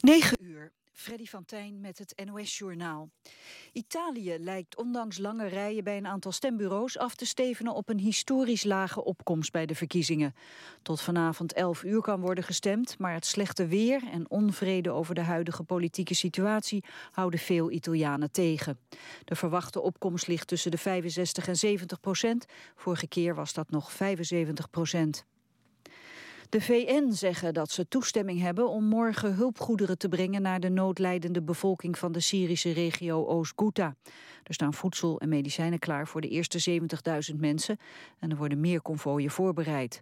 9 uur. Freddy van Tijn met het NOS-journaal. Italië lijkt ondanks lange rijen bij een aantal stembureaus af te stevenen op een historisch lage opkomst bij de verkiezingen. Tot vanavond 11 uur kan worden gestemd, maar het slechte weer en onvrede over de huidige politieke situatie houden veel Italianen tegen. De verwachte opkomst ligt tussen de 65 en 70 procent. Vorige keer was dat nog 75 procent. De VN zeggen dat ze toestemming hebben om morgen hulpgoederen te brengen naar de noodlijdende bevolking van de Syrische regio Oost-Ghouta. Er staan voedsel en medicijnen klaar voor de eerste 70.000 mensen en er worden meer konvooien voorbereid.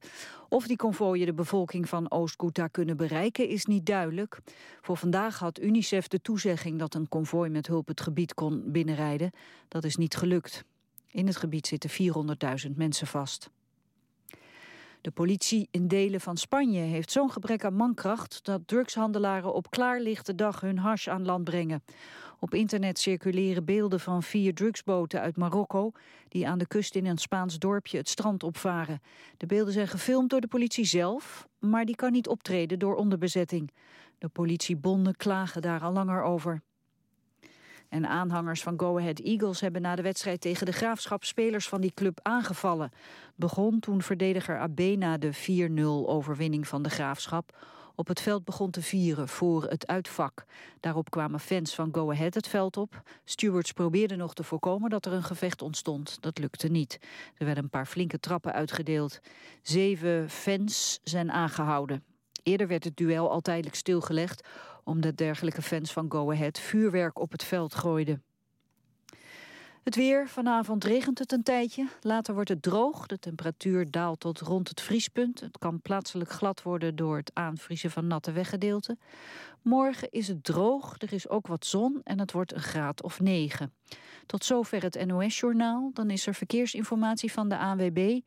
Of die konvooien de bevolking van Oost-Ghouta kunnen bereiken is niet duidelijk. Voor vandaag had UNICEF de toezegging dat een konvooi met hulp het gebied kon binnenrijden. Dat is niet gelukt. In het gebied zitten 400.000 mensen vast. De politie in delen van Spanje heeft zo'n gebrek aan mankracht... dat drugshandelaren op klaarlichte dag hun hash aan land brengen. Op internet circuleren beelden van vier drugsboten uit Marokko... die aan de kust in een Spaans dorpje het strand opvaren. De beelden zijn gefilmd door de politie zelf... maar die kan niet optreden door onderbezetting. De politiebonden klagen daar al langer over. En aanhangers van Go Ahead Eagles hebben na de wedstrijd tegen de Graafschap spelers van die club aangevallen. Begon toen verdediger Abena de 4-0 overwinning van de Graafschap op het veld begon te vieren voor het uitvak. Daarop kwamen fans van Go Ahead het veld op. Stewards probeerden nog te voorkomen dat er een gevecht ontstond. Dat lukte niet. Er werden een paar flinke trappen uitgedeeld. Zeven fans zijn aangehouden. Eerder werd het duel al tijdelijk stilgelegd omdat dergelijke fans van Go Ahead vuurwerk op het veld gooiden. Het weer, vanavond regent het een tijdje. Later wordt het droog. De temperatuur daalt tot rond het vriespunt. Het kan plaatselijk glad worden door het aanvriezen van natte weggedeelten. Morgen is het droog, er is ook wat zon en het wordt een graad of 9. Tot zover het NOS-journaal. Dan is er verkeersinformatie van de ANWB.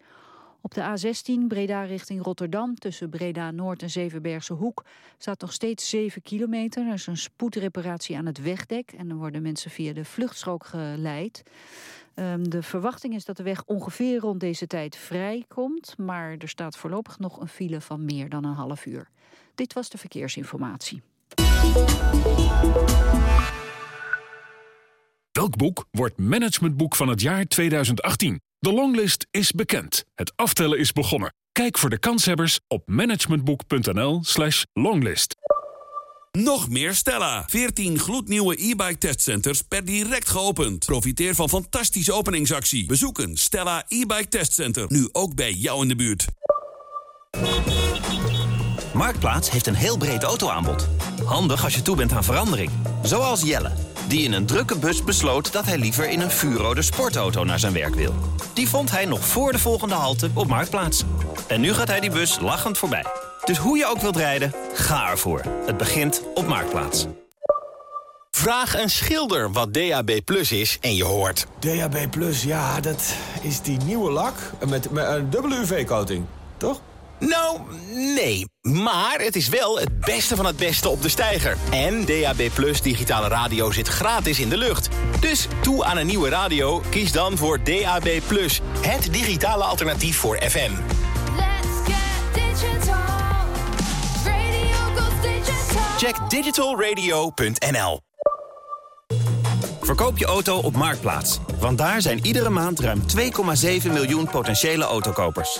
Op de A16 Breda richting Rotterdam tussen Breda Noord en Zevenbergse Hoek staat nog steeds 7 kilometer. Er is een spoedreparatie aan het wegdek en dan worden mensen via de vluchtstrook geleid. Um, de verwachting is dat de weg ongeveer rond deze tijd vrij komt, maar er staat voorlopig nog een file van meer dan een half uur. Dit was de verkeersinformatie. Welk boek wordt managementboek van het jaar 2018? De longlist is bekend. Het aftellen is begonnen. Kijk voor de kanshebbers op managementboek.nl slash longlist. Nog meer Stella. 14 gloednieuwe e-bike testcenters per direct geopend. Profiteer van fantastische openingsactie. Bezoeken Stella e-bike testcenter. Nu ook bij jou in de buurt. Marktplaats heeft een heel breed autoaanbod. Handig als je toe bent aan verandering. Zoals Jelle die in een drukke bus besloot dat hij liever in een vuurrode sportauto naar zijn werk wil. Die vond hij nog voor de volgende halte op Marktplaats. En nu gaat hij die bus lachend voorbij. Dus hoe je ook wilt rijden, ga ervoor. Het begint op Marktplaats. Vraag een schilder wat DAB Plus is en je hoort... DAB Plus, ja, dat is die nieuwe lak met, met een dubbele UV-coating, toch? Nou, nee. Maar het is wel het beste van het beste op de steiger. En DAB Plus digitale radio zit gratis in de lucht. Dus toe aan een nieuwe radio, kies dan voor DAB Plus. Het digitale alternatief voor FM. Check digitalradio.nl Verkoop je auto op Marktplaats. Want daar zijn iedere maand ruim 2,7 miljoen potentiële autokopers.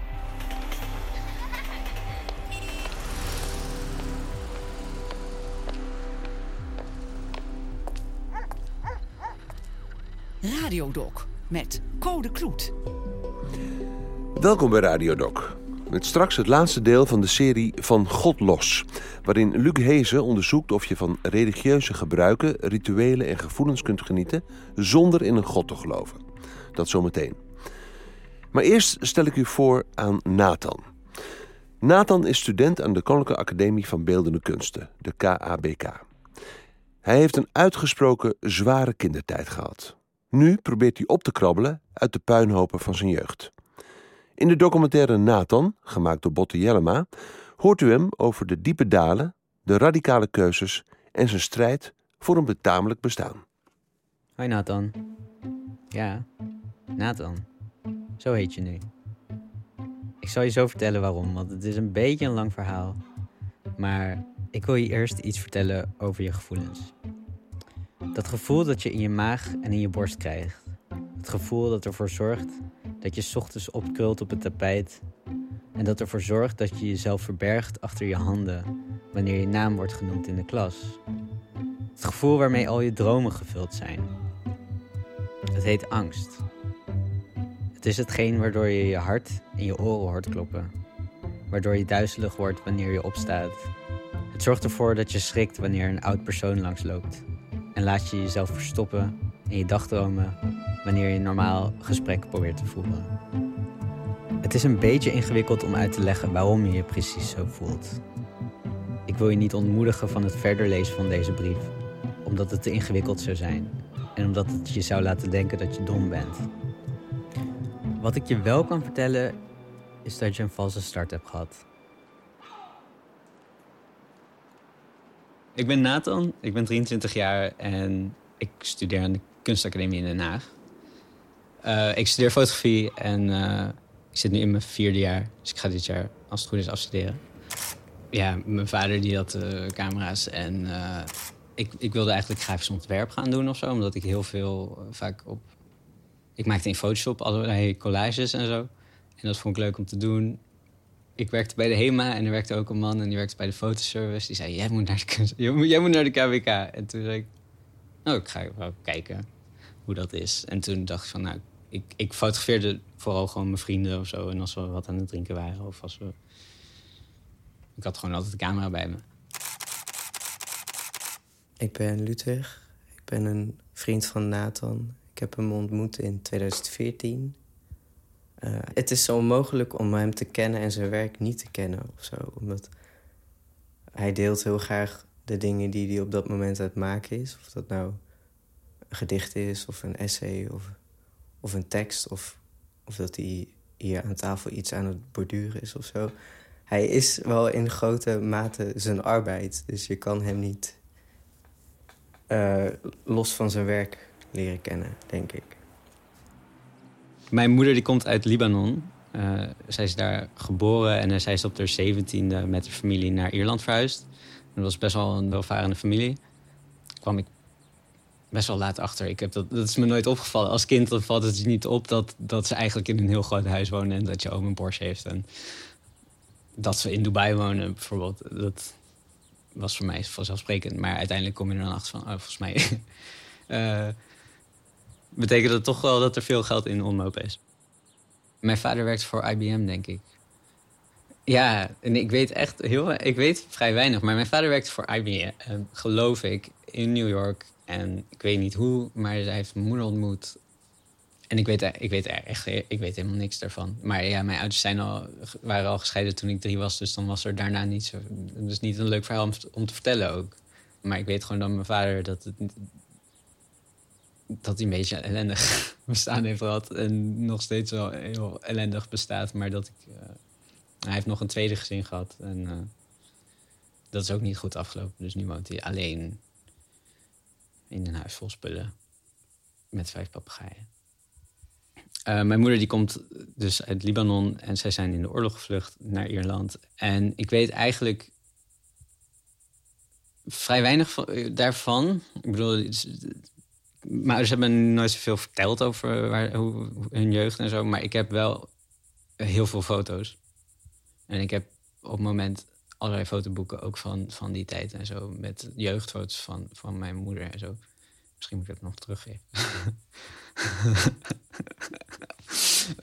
Radiodoc met Code Kloet. Welkom bij Radiodoc. Met straks het laatste deel van de serie Van God Los. Waarin Luc Hezen onderzoekt of je van religieuze gebruiken, rituelen en gevoelens kunt genieten. zonder in een God te geloven. Dat zometeen. Maar eerst stel ik u voor aan Nathan. Nathan is student aan de Koninklijke Academie van Beeldende Kunsten, de KABK. Hij heeft een uitgesproken zware kindertijd gehad. Nu probeert hij op te krabbelen uit de puinhopen van zijn jeugd. In de documentaire Nathan, gemaakt door Botte Jellema, hoort u hem over de diepe dalen, de radicale keuzes en zijn strijd voor een betamelijk bestaan. Hoi Nathan. Ja, Nathan. Zo heet je nu. Ik zal je zo vertellen waarom, want het is een beetje een lang verhaal. Maar ik wil je eerst iets vertellen over je gevoelens. Dat gevoel dat je in je maag en in je borst krijgt. Het gevoel dat ervoor zorgt dat je ochtends opkrult op het tapijt. En dat ervoor zorgt dat je jezelf verbergt achter je handen wanneer je naam wordt genoemd in de klas. Het gevoel waarmee al je dromen gevuld zijn. Het heet angst. Het is hetgeen waardoor je je hart in je oren hoort kloppen. Waardoor je duizelig wordt wanneer je opstaat. Het zorgt ervoor dat je schrikt wanneer een oud persoon langsloopt. En laat je jezelf verstoppen in je dagdromen wanneer je een normaal gesprek probeert te voeren. Het is een beetje ingewikkeld om uit te leggen waarom je je precies zo voelt. Ik wil je niet ontmoedigen van het verder lezen van deze brief, omdat het te ingewikkeld zou zijn en omdat het je zou laten denken dat je dom bent. Wat ik je wel kan vertellen is dat je een valse start hebt gehad. Ik ben Nathan, ik ben 23 jaar en ik studeer aan de Kunstacademie in Den Haag. Uh, ik studeer fotografie en uh, ik zit nu in mijn vierde jaar. Dus ik ga dit jaar, als het goed is, afstuderen. Ja, mijn vader die had uh, camera's en ik, ik wilde eigenlijk grafisch ontwerp gaan doen of zo. Omdat ik heel veel vaak op... Ik maakte in Photoshop allerlei collages en zo. En dat vond ik leuk om te doen. Ik werkte bij de HEMA en er werkte ook een man en die werkte bij de fotoservice. Die zei, jij moet naar de, jij moet naar de KWK. En toen zei ik, nou, ik ga wel kijken hoe dat is. En toen dacht ik van, nou, ik, ik fotografeerde vooral gewoon mijn vrienden of zo. En als we wat aan het drinken waren of als we... Ik had gewoon altijd de camera bij me. Ik ben Ludwig. Ik ben een vriend van Nathan. Ik heb hem ontmoet in 2014. Eh, het is zo onmogelijk om hem te kennen en zijn werk niet te kennen of zo. Omdat hij deelt heel graag de dingen die hij op dat moment aan het maken is. Of dat nou een gedicht is, of een essay, of, of een tekst. Of, of dat hij hier aan tafel iets aan het borduren is of zo. Hij is wel in grote mate zijn arbeid. Dus je kan hem niet uh, los van zijn werk leren kennen, denk ik. Mijn moeder die komt uit Libanon. Uh, zij is daar geboren en zij is op haar zeventiende met de familie naar Ierland verhuisd. Dat was best wel een welvarende familie. Kwam ik best wel laat achter. Ik heb dat, dat is me nooit opgevallen. Als kind dan valt het je niet op dat, dat ze eigenlijk in een heel groot huis wonen... en dat je oom een Porsche heeft. En dat ze in Dubai wonen bijvoorbeeld. Dat was voor mij vanzelfsprekend. Maar uiteindelijk kom je er dan achter van... Oh, volgens mij uh, betekent dat toch wel dat er veel geld in omloop is. Mijn vader werkt voor IBM, denk ik. Ja, en ik weet echt heel... Ik weet vrij weinig, maar mijn vader werkt voor IBM, geloof ik, in New York. En ik weet niet hoe, maar hij heeft mijn moeder ontmoet. En ik weet, ik weet echt ik weet helemaal niks daarvan. Maar ja, mijn ouders zijn al, waren al gescheiden toen ik drie was. Dus dan was er daarna niet zo... Dus niet een leuk verhaal om, om te vertellen ook. Maar ik weet gewoon dat mijn vader dat het, dat hij een beetje ellendig bestaan heeft gehad. En nog steeds wel heel ellendig bestaat. Maar dat ik... Uh, hij heeft nog een tweede gezin gehad. En uh, dat is ook niet goed afgelopen. Dus nu woont hij alleen in een huis vol spullen. Met vijf papegaaien. Uh, mijn moeder die komt dus uit Libanon en zij zijn in de oorlog gevlucht naar Ierland. En ik weet eigenlijk vrij weinig van, daarvan. Ik bedoel, maar ze hebben nooit zoveel verteld over waar, hoe, hun jeugd en zo. Maar ik heb wel heel veel foto's. En ik heb op het moment allerlei fotoboeken ook van, van die tijd en zo. Met jeugdfoto's van, van mijn moeder en zo. Misschien moet ik het nog teruggeven.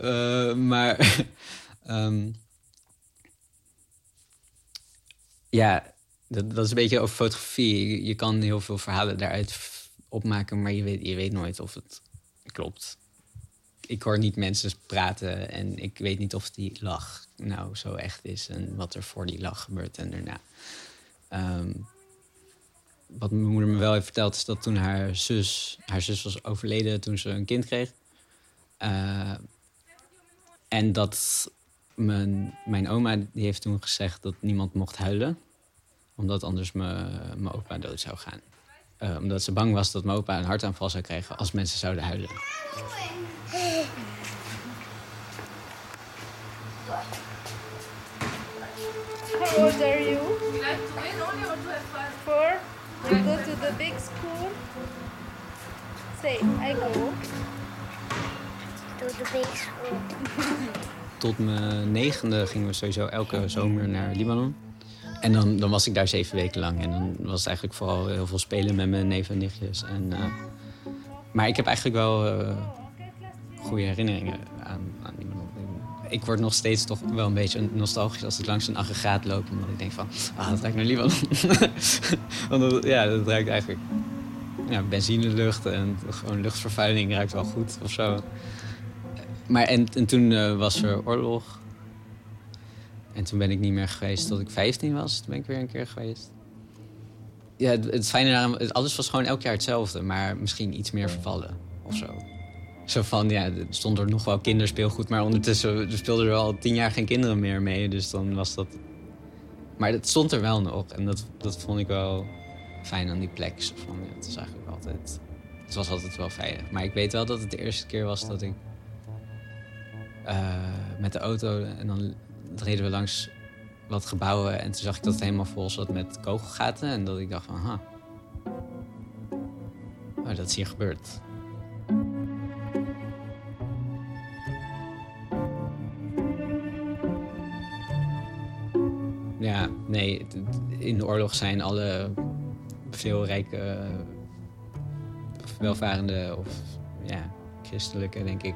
uh, maar um, ja, dat, dat, is een beetje over fotografie. Je, je kan heel veel verhalen daaruit opmaken, maar je weet, je weet nooit of het klopt. Ik hoor niet mensen praten en ik weet niet of die lach nou zo echt is en wat er voor die lach gebeurt en daarna. Um, wat mijn moeder me wel heeft verteld, is dat toen haar zus, haar zus was overleden toen ze een kind kreeg. Uh, en dat mijn, mijn oma die heeft toen gezegd dat niemand mocht huilen. Omdat anders mijn opa dood zou gaan. Uh, omdat ze bang was dat mijn opa een hartaanval zou krijgen als mensen zouden huilen. How old are you? You like to win only or to have fun? Four. You go to the big school. Say, I go. To the big school. Tot mijn negende gingen we sowieso elke zomer naar Libanon. En dan, dan was ik daar zeven weken lang. En dan was het eigenlijk vooral heel veel spelen met mijn neven en nichtjes. En, uh, maar ik heb eigenlijk wel uh, goede herinneringen aan, aan Libanon. Ik word nog steeds toch wel een beetje nostalgisch als ik langs een aggregaat loop. Omdat ik denk van, ah, dat ruikt naar Libanon. Want ja, dat ruikt eigenlijk ja, benzinelucht en gewoon luchtvervuiling ruikt wel goed of zo. Maar en, en toen uh, was er oorlog. En toen ben ik niet meer geweest tot ik 15 was. Toen ben ik weer een keer geweest. Ja, het, het fijne daarom, alles was gewoon elk jaar hetzelfde, maar misschien iets meer vervallen of zo. Zo van, ja, er stond er nog wel kinderspeelgoed, maar ondertussen speelden er al tien jaar geen kinderen meer mee. Dus dan was dat. Maar het stond er wel nog en dat, dat vond ik wel fijn aan die plek. Van, het was eigenlijk altijd. Het was altijd wel veilig. Maar ik weet wel dat het de eerste keer was dat ik uh, met de auto en dan reden we langs wat gebouwen en toen zag ik dat het helemaal vol zat met kogelgaten en dat ik dacht van, ha, oh, dat is hier gebeurd. Ja, nee, in de oorlog zijn alle veel rijke, welvarende of ja, christelijke, denk ik,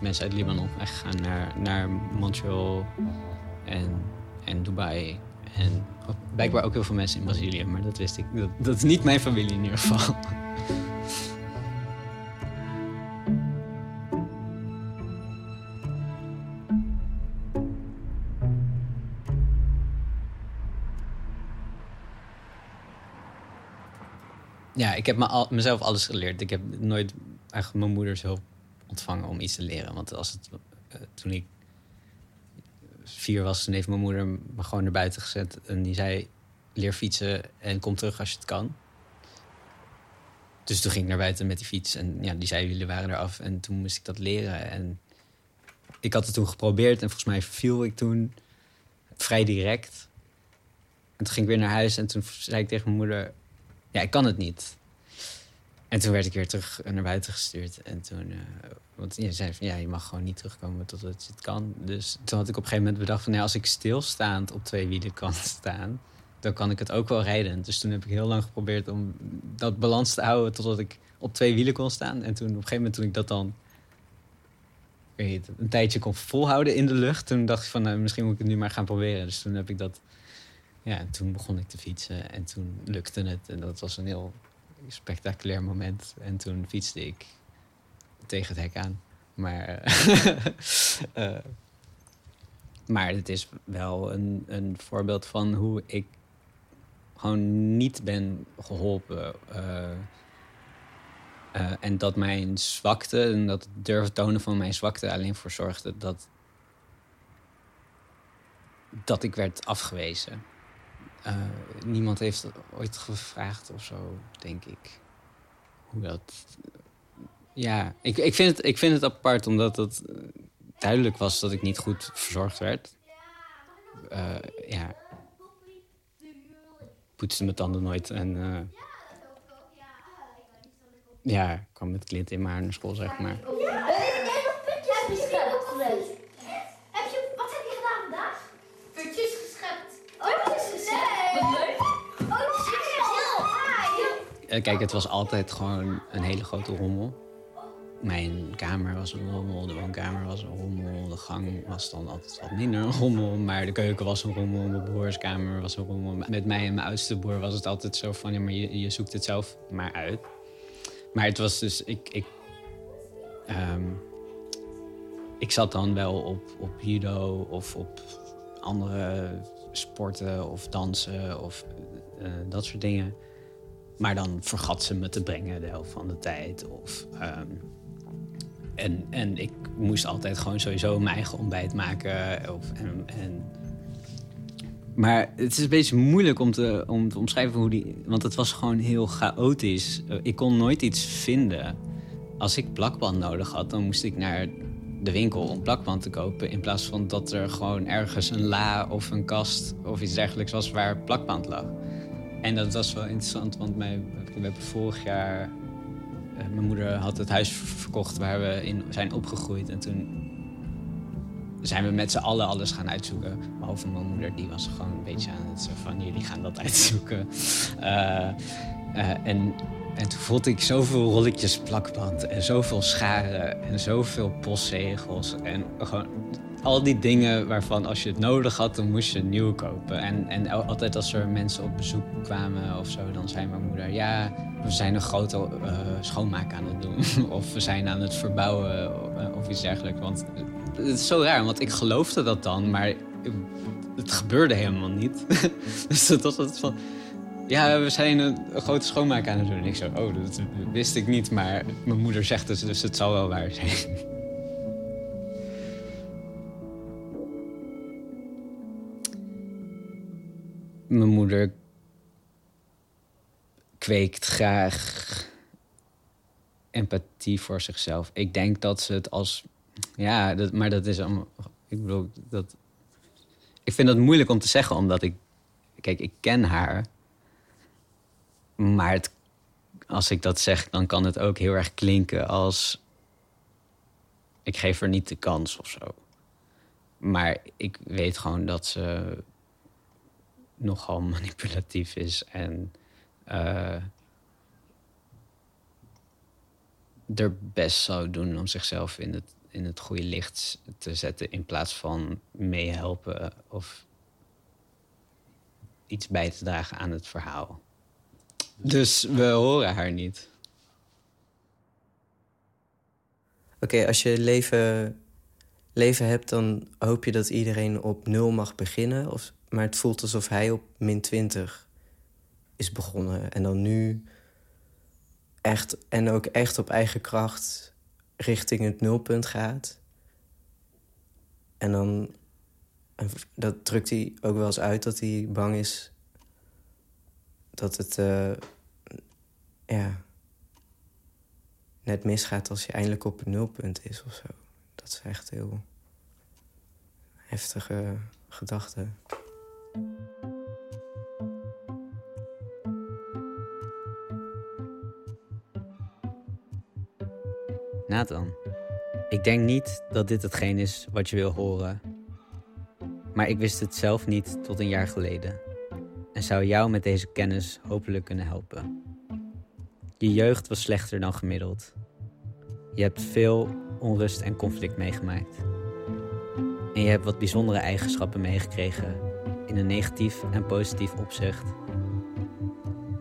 mensen uit Libanon gegaan naar, naar Montreal en, en Dubai. En blijkbaar ook heel veel mensen in Brazilië, maar dat wist ik. Dat, dat is niet mijn familie in ieder geval. Ja, ik heb me al, mezelf alles geleerd. Ik heb nooit eigenlijk mijn moeders hulp ontvangen om iets te leren. Want als het, uh, toen ik vier was, toen heeft mijn moeder me gewoon naar buiten gezet. En die zei, leer fietsen en kom terug als je het kan. Dus toen ging ik naar buiten met die fiets. En ja, die zei, jullie waren eraf. En toen moest ik dat leren. En ik had het toen geprobeerd. En volgens mij viel ik toen vrij direct. En toen ging ik weer naar huis. En toen zei ik tegen mijn moeder... Ja, ik kan het niet. En toen werd ik weer terug naar buiten gestuurd. En toen, uh, want je zei van ja, je mag gewoon niet terugkomen totdat je het kan. Dus toen had ik op een gegeven moment bedacht van ja, als ik stilstaand op twee wielen kan staan, dan kan ik het ook wel rijden. Dus toen heb ik heel lang geprobeerd om dat balans te houden totdat ik op twee wielen kon staan. En toen op een gegeven moment toen ik dat dan weet, een tijdje kon volhouden in de lucht, toen dacht ik van nou, misschien moet ik het nu maar gaan proberen. Dus toen heb ik dat, ja, toen begon ik te fietsen en toen lukte het. En dat was een heel spectaculair moment. En toen fietste ik tegen het hek aan. Maar, uh, maar het is wel een, een voorbeeld van hoe ik gewoon niet ben geholpen. Uh, en dat mijn zwakte en dat durven tonen van mijn zwakte alleen voor zorgde dat, dat ik werd afgewezen. Uh, niemand heeft ooit gevraagd of zo, denk ik. Hoe dat. Ja, ik, ik, vind het, ik vind het apart omdat het duidelijk was dat ik niet goed verzorgd werd. Uh, ja. Poetste mijn tanden nooit en. Uh, ja, kwam met klint in mijn haar naar school, zeg maar. Kijk, het was altijd gewoon een hele grote rommel. Mijn kamer was een rommel, de woonkamer was een rommel, de gang was dan altijd wat minder een rommel, maar de keuken was een rommel, mijn broers kamer was een rommel. Met mij en mijn oudste broer was het altijd zo van, ja, maar je, zoekt het zelf maar uit. Maar het was dus, ik, ik, um, ik zat dan wel op, op judo of op andere sporten of dansen of uh, dat soort dingen. Maar dan vergat ze me te brengen de helft van de tijd. Of, ehm, en, en ik moest altijd gewoon sowieso mijn eigen ontbijt maken. Of, en, en maar het is een beetje moeilijk om te, om te omschrijven hoe die. Want het was gewoon heel chaotisch. Eh, ik kon nooit iets vinden. Als ik plakband nodig had, dan moest ik naar de winkel om plakband te kopen. In plaats van dat er gewoon ergens een la of een kast of iets dergelijks was waar plakband lag. En dat was wel interessant, want wij, we hebben vorig jaar. eh, mijn moeder had het huis verkocht waar we in zijn opgegroeid. En toen zijn we met z'n allen alles gaan uitzoeken. Behalve mijn moeder, die was gewoon een beetje aan het van jullie gaan dat uitzoeken. Eh, eh, en, en toen voelde ik zoveel rolletjes plakband en zoveel scharen en zoveel postzegels. En gewoon al die dingen waarvan als je het nodig had, dan moest je een nieuw kopen. En, en altijd als er mensen op bezoek kwamen of zo, dan zei mijn moeder... ja, we zijn een grote eh, schoonmaak aan het doen. of we zijn aan het verbouwen eh, of iets dergelijks. Want het is zo raar, want ik geloofde dat dan, maar het gebeurde helemaal niet. dus dat was het van... Ja, we zijn een, een grote schoonmaak aan het doen. En ik zo, oh, dat wist ik niet, maar mijn moeder zegt het, dus het zal wel waar zijn. Mijn moeder kweekt graag empathie voor zichzelf. Ik denk dat ze het als. Ja, dat, maar dat is allemaal. Ik bedoel, dat. Ik vind het moeilijk om te zeggen, omdat ik. Kijk, ik ken haar. Maar als ik dat zeg, dan kan het ook heel erg klinken als. Ik geef haar niet de kans of zo. Maar ik weet gewoon dat ze nogal manipulatief is en eh, er best zou doen om zichzelf in het, in het goede licht te zetten in plaats van meehelpen of iets bij te dragen aan het verhaal. Dus we horen haar niet. Oké, als je leven, leven hebt, dan hoop je dat iedereen op nul mag beginnen. Of, maar het voelt alsof hij op min 20 is begonnen. En dan nu echt, en ook echt op eigen kracht richting het nulpunt gaat. En dan, dat drukt hij ook wel eens uit dat hij bang is dat het, eh, ja, net misgaat als je eindelijk op het nulpunt is of zo. Dat is echt heel heftige gedachte. Nathan, ik denk niet dat dit hetgeen is wat je wil horen. Maar ik wist het zelf niet tot een jaar geleden. En zou jou met deze kennis hopelijk kunnen helpen. Je jeugd was slechter dan gemiddeld. Je hebt veel onrust en conflict meegemaakt. En je hebt wat bijzondere eigenschappen meegekregen in een negatief en positief opzicht.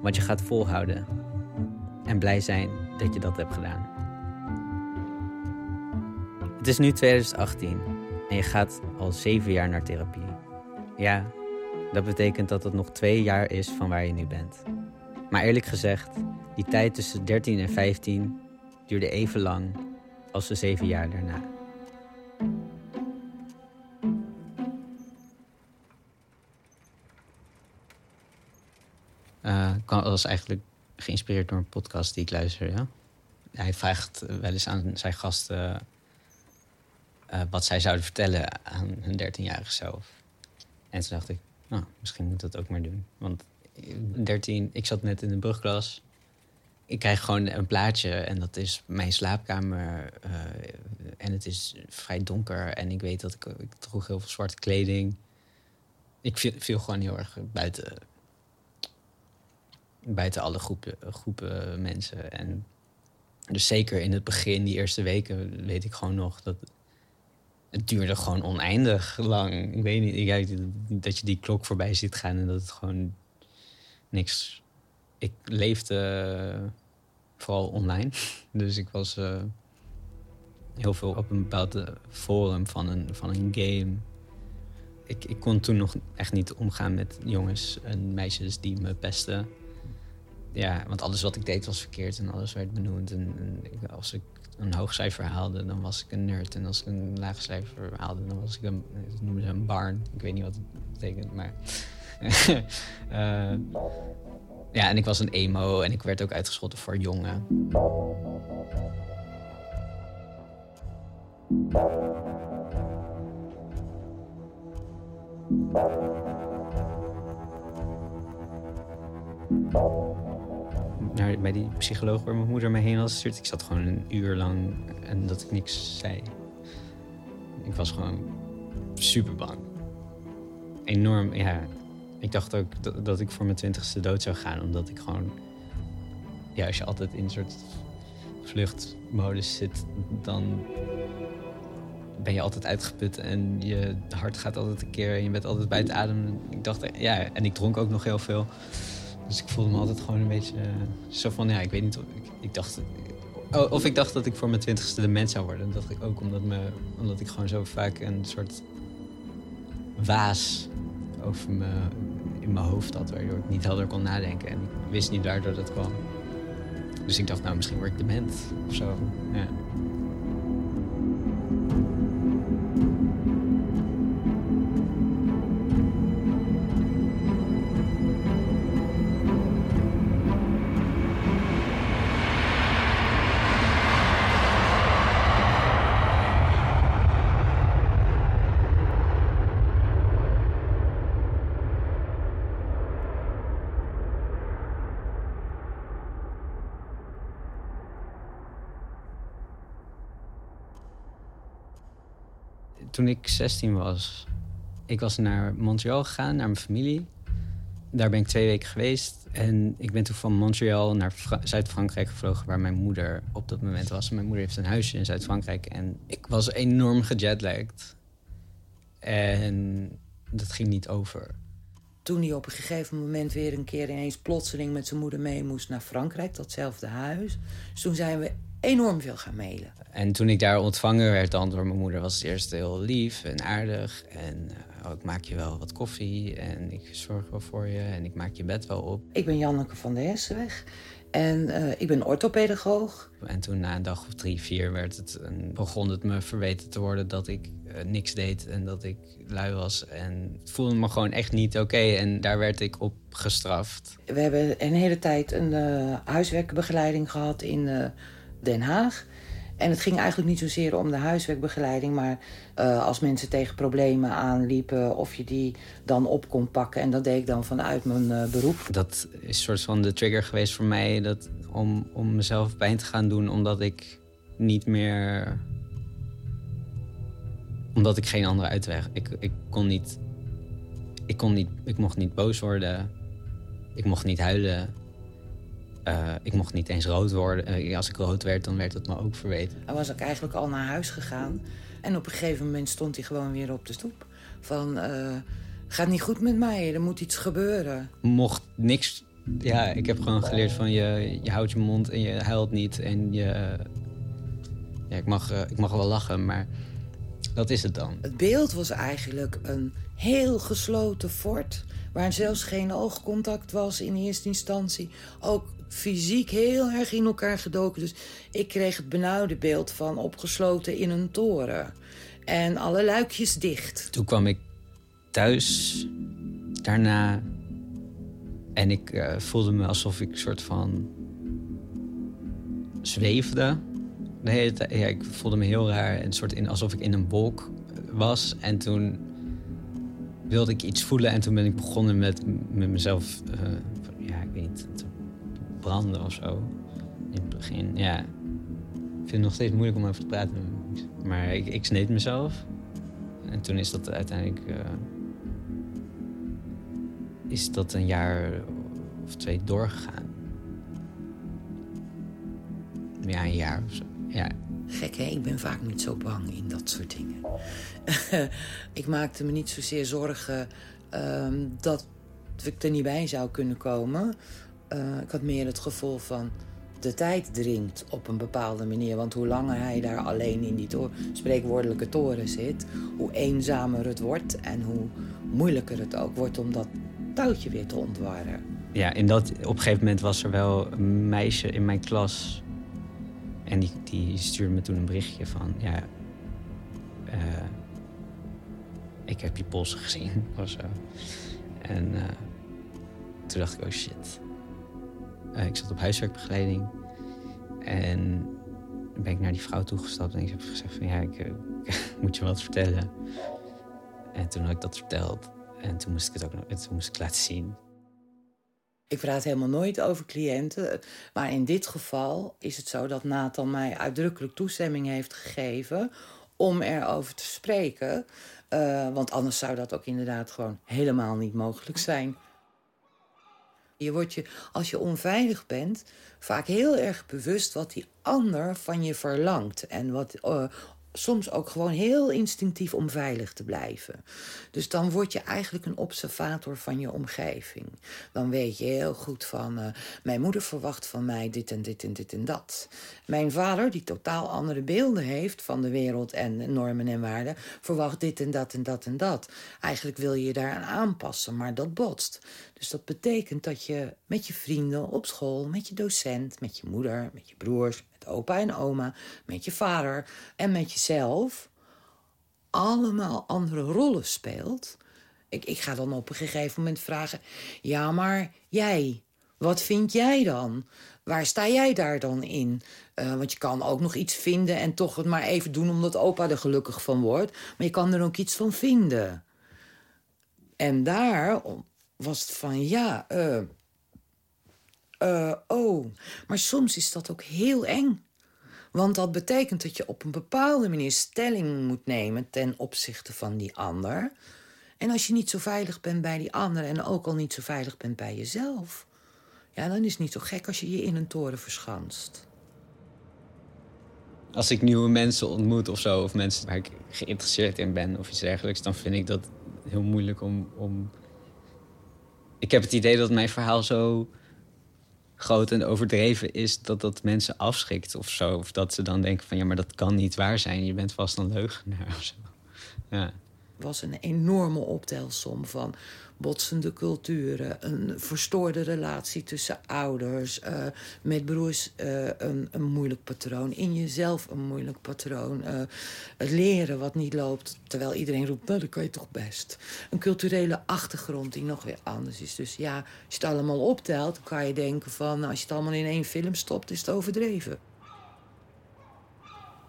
Want je gaat volhouden en blij zijn dat je dat hebt gedaan. Het is nu 2018 en je gaat al zeven jaar naar therapie. Ja, dat betekent dat het nog twee jaar is van waar je nu bent. Maar eerlijk gezegd, die tijd tussen 13 en 15 duurde even lang als de zeven jaar daarna. Was eigenlijk geïnspireerd door een podcast die ik luister. Ja? Hij vraagt wel eens aan zijn gasten eh, wat zij zouden vertellen aan hun 13-jarige zelf. En toen dacht ik, nou, misschien moet ik dat ook maar doen. Want 13, ik zat net in de brugklas. Ik krijg gewoon een plaatje en dat is mijn slaapkamer. eh, en het is vrij donker en ik weet dat ik, ik droeg heel veel zwarte kleding. Ik viel, viel gewoon heel erg buiten, buiten alle groepen, groepen mensen. En dus zeker in het begin, die eerste weken, weet ik gewoon nog dat het duurde gewoon oneindig lang. Ik weet niet, dat je die klok voorbij ziet gaan en dat het gewoon niks. Ik leefde eh, vooral online, dus ik was eh, heel veel op een bepaald eh, forum van een, van een game. Ik, ik kon toen nog echt niet omgaan met jongens en meisjes die me pesten. Ja, want alles wat ik deed was verkeerd en alles werd benoemd. En, als ik een hoog cijfer haalde, dan was ik een nerd. En als ik een laag cijfer haalde, dan was ik een, dat noemen ze een barn. Ik weet niet wat het betekent, maar... Eh, ja, en ik was een emo en ik werd ook uitgescholden voor jongen. Bij die psycholoog waar mijn moeder me heen had gestuurd. Ik zat gewoon een uur lang en dat ik niks zei. Ik was gewoon super bang. Enorm, ja. Ik dacht ook dat, dat ik voor mijn twintigste dood zou gaan, omdat ik gewoon... Ja, als je altijd in een soort vluchtmodus zit, dan ben je altijd uitgeput en je hart gaat altijd een keer en je bent altijd bij het ademen. Ik dacht, ja, en ik dronk ook nog heel veel. Dus ik voelde me altijd gewoon een beetje eh, zo van, ja, ik weet niet of ik, dacht. Oh, of ik dacht dat ik voor mijn twintigste dement zou worden. Dat dacht ik ook omdat, me, omdat ik gewoon zo vaak een soort waas over me, in mijn hoofd had, waardoor ik niet helder kon nadenken. En ik wist niet waardoor dat kwam. Dus ik dacht, nou, misschien word ik dement of zo. Ja. Toen ik 16 was, ik was naar Montreal gegaan, naar mijn familie. Daar ben ik twee weken geweest. En ik ben toen van Montreal naar Fra- Zuid-Frankrijk gevlogen, waar mijn moeder op dat moment was. Mijn moeder heeft een huisje in Zuid-Frankrijk. En ik was enorm gejetlagd. En dat ging niet over. Toen hij op een gegeven moment weer een keer ineens plotseling met zijn moeder mee moest naar Frankrijk, datzelfde huis. Toen zijn we enorm veel gaan mailen. En toen ik daar ontvangen werd dan door mijn moeder, was het eerst heel lief en aardig. En eh, oh, ik maak je wel wat koffie en ik zorg wel voor je en ik maak je bed wel op. Ik ben Janneke van der Hessenweg en eh, ik ben orthopedagoog. En toen na een dag of drie, vier werd het, een- begon het me verweten te worden dat ik eh, niks deed en dat ik lui was. En het voelde me gewoon echt niet oké en daar werd ik op gestraft. We hebben een hele tijd een eh, huiswerkbegeleiding gehad in eh, Den Haag. En het ging eigenlijk niet zozeer om de huiswerkbegeleiding, maar eh, als mensen tegen problemen aanliepen, of je die dan op kon pakken. En dat deed ik dan vanuit mijn eh, beroep. Dat is een soort van de trigger geweest voor mij dat, om, om mezelf pijn te gaan doen omdat ik niet meer. Omdat ik geen andere uitweg. Ik, ik kon niet. Ik, kon niet. ik mocht niet boos worden. Ik mocht niet huilen. Eh, ik mocht niet eens rood worden. Eh, als ik rood werd, dan werd het me ook verweten. Hij was ook eigenlijk al naar huis gegaan. En op een gegeven moment stond hij gewoon weer op de stoep. Van, eh, gaat niet goed met mij, er moet iets gebeuren. mocht niks. Ja, ik heb gewoon geleerd van je, je houdt je mond en je huilt niet. En je. Ja, ik mag, ik mag wel lachen, maar dat is het dan. Het beeld was eigenlijk een heel gesloten fort... waar zelfs geen oogcontact was in eerste instantie. Ook fysiek heel erg in elkaar gedoken. Dus ik kreeg het benauwde beeld van opgesloten in een toren. En alle luikjes dicht. Toen kwam ik thuis daarna. En ik eh, voelde me alsof ik soort van zweefde. De hele tijd. Ja, ik voelde me heel raar. En soort in, alsof ik in een wolk was. En toen wilde ik iets voelen. En toen ben ik begonnen met, met mezelf, eh, ja, ik weet niet, branden of zo. In het begin, ja. Ik vind het nog steeds moeilijk om over te praten. Maar ik, ik sneed mezelf. En toen is dat uiteindelijk... eh, is dat een jaar of twee doorgegaan. Ja, een jaar of zo. Ja. Gek, hè? Ik ben vaak niet zo bang in dat soort dingen. ik maakte me niet zozeer zorgen ehm, dat ik er niet bij zou kunnen komen. Eh, ik had meer het gevoel van... de tijd dringt op een bepaalde manier. Want hoe langer hij daar alleen in die to- spreekwoordelijke toren zit... hoe eenzamer het wordt en hoe moeilijker het ook wordt om dat touwtje weer te ontwarren. ja, in dat, op een gegeven moment was er wel een meisje in mijn klas. En die, die stuurde me toen een berichtje van... Ja, eh, ik heb je polsen gezien of zo. En eh, toen dacht ik, oh shit. Eh, ik zat op huiswerkbegeleiding. En ben ik naar die vrouw toegestapt en ik heb gezegd van... Ja, ik moet je wat vertellen. En toen had ik dat verteld. En toen moest ik het ook toen moest ik laten zien. Ik praat helemaal nooit over cliënten. Maar in dit geval is het zo dat Nathan mij uitdrukkelijk toestemming heeft gegeven om erover te spreken. Uh, want anders zou dat ook inderdaad gewoon helemaal niet mogelijk zijn. Je wordt je, als je onveilig bent, vaak heel erg bewust wat die ander van je verlangt. En wat, uh, soms ook gewoon heel instinctief om veilig te blijven. Dus dan word je eigenlijk een observator van je omgeving. Dan weet je heel goed van, uh, mijn moeder verwacht van mij dit en dit en dit en dat. Mijn vader, die totaal andere beelden heeft van de wereld en normen en waarden, verwacht dit en dat en dat en dat. Eigenlijk wil je je daaraan aanpassen, maar dat botst. Dus dat betekent dat je met je vrienden op school, met je docent, met je moeder, met je broers, opa en oma, met je vader en met jezelf allemaal andere rollen speelt. Ik, ik ga dan op een gegeven moment vragen: Ja, maar jij, wat vind jij dan? Waar sta jij daar dan in? Uh, want je kan ook nog iets vinden en toch het maar even doen omdat opa er gelukkig van wordt. Maar je kan er ook iets van vinden. En daar was het van ja, uh, uh, oh. Maar soms is dat ook heel eng. Want dat betekent dat je op een bepaalde manier stelling moet nemen ten opzichte van die ander. En als je niet zo veilig bent bij die ander en ook al niet zo veilig bent bij jezelf, ja, dan is het niet zo gek als je je in een toren verschanst. Als ik nieuwe mensen ontmoet of zo, of mensen waar ik geïnteresseerd in ben of iets dergelijks, dan vind ik dat heel moeilijk om. om... Ik heb het idee dat mijn verhaal zo groot en overdreven is dat dat mensen afschrikt of zo. Of dat ze dan denken van ja, maar dat kan niet waar zijn. Je bent vast een leugenaar of zo. Ja. was een enorme optelsom van botsende culturen, een verstoorde relatie tussen ouders, uh, met broers uh, een, een, moeilijk patroon, in jezelf een moeilijk patroon, uh, het leren wat niet loopt, terwijl iedereen roept, nou dat kan je toch best. Een culturele achtergrond die nog weer anders is. Dus ja, als je het allemaal optelt, dan kan je denken van, als je het allemaal in één film stopt, is het overdreven.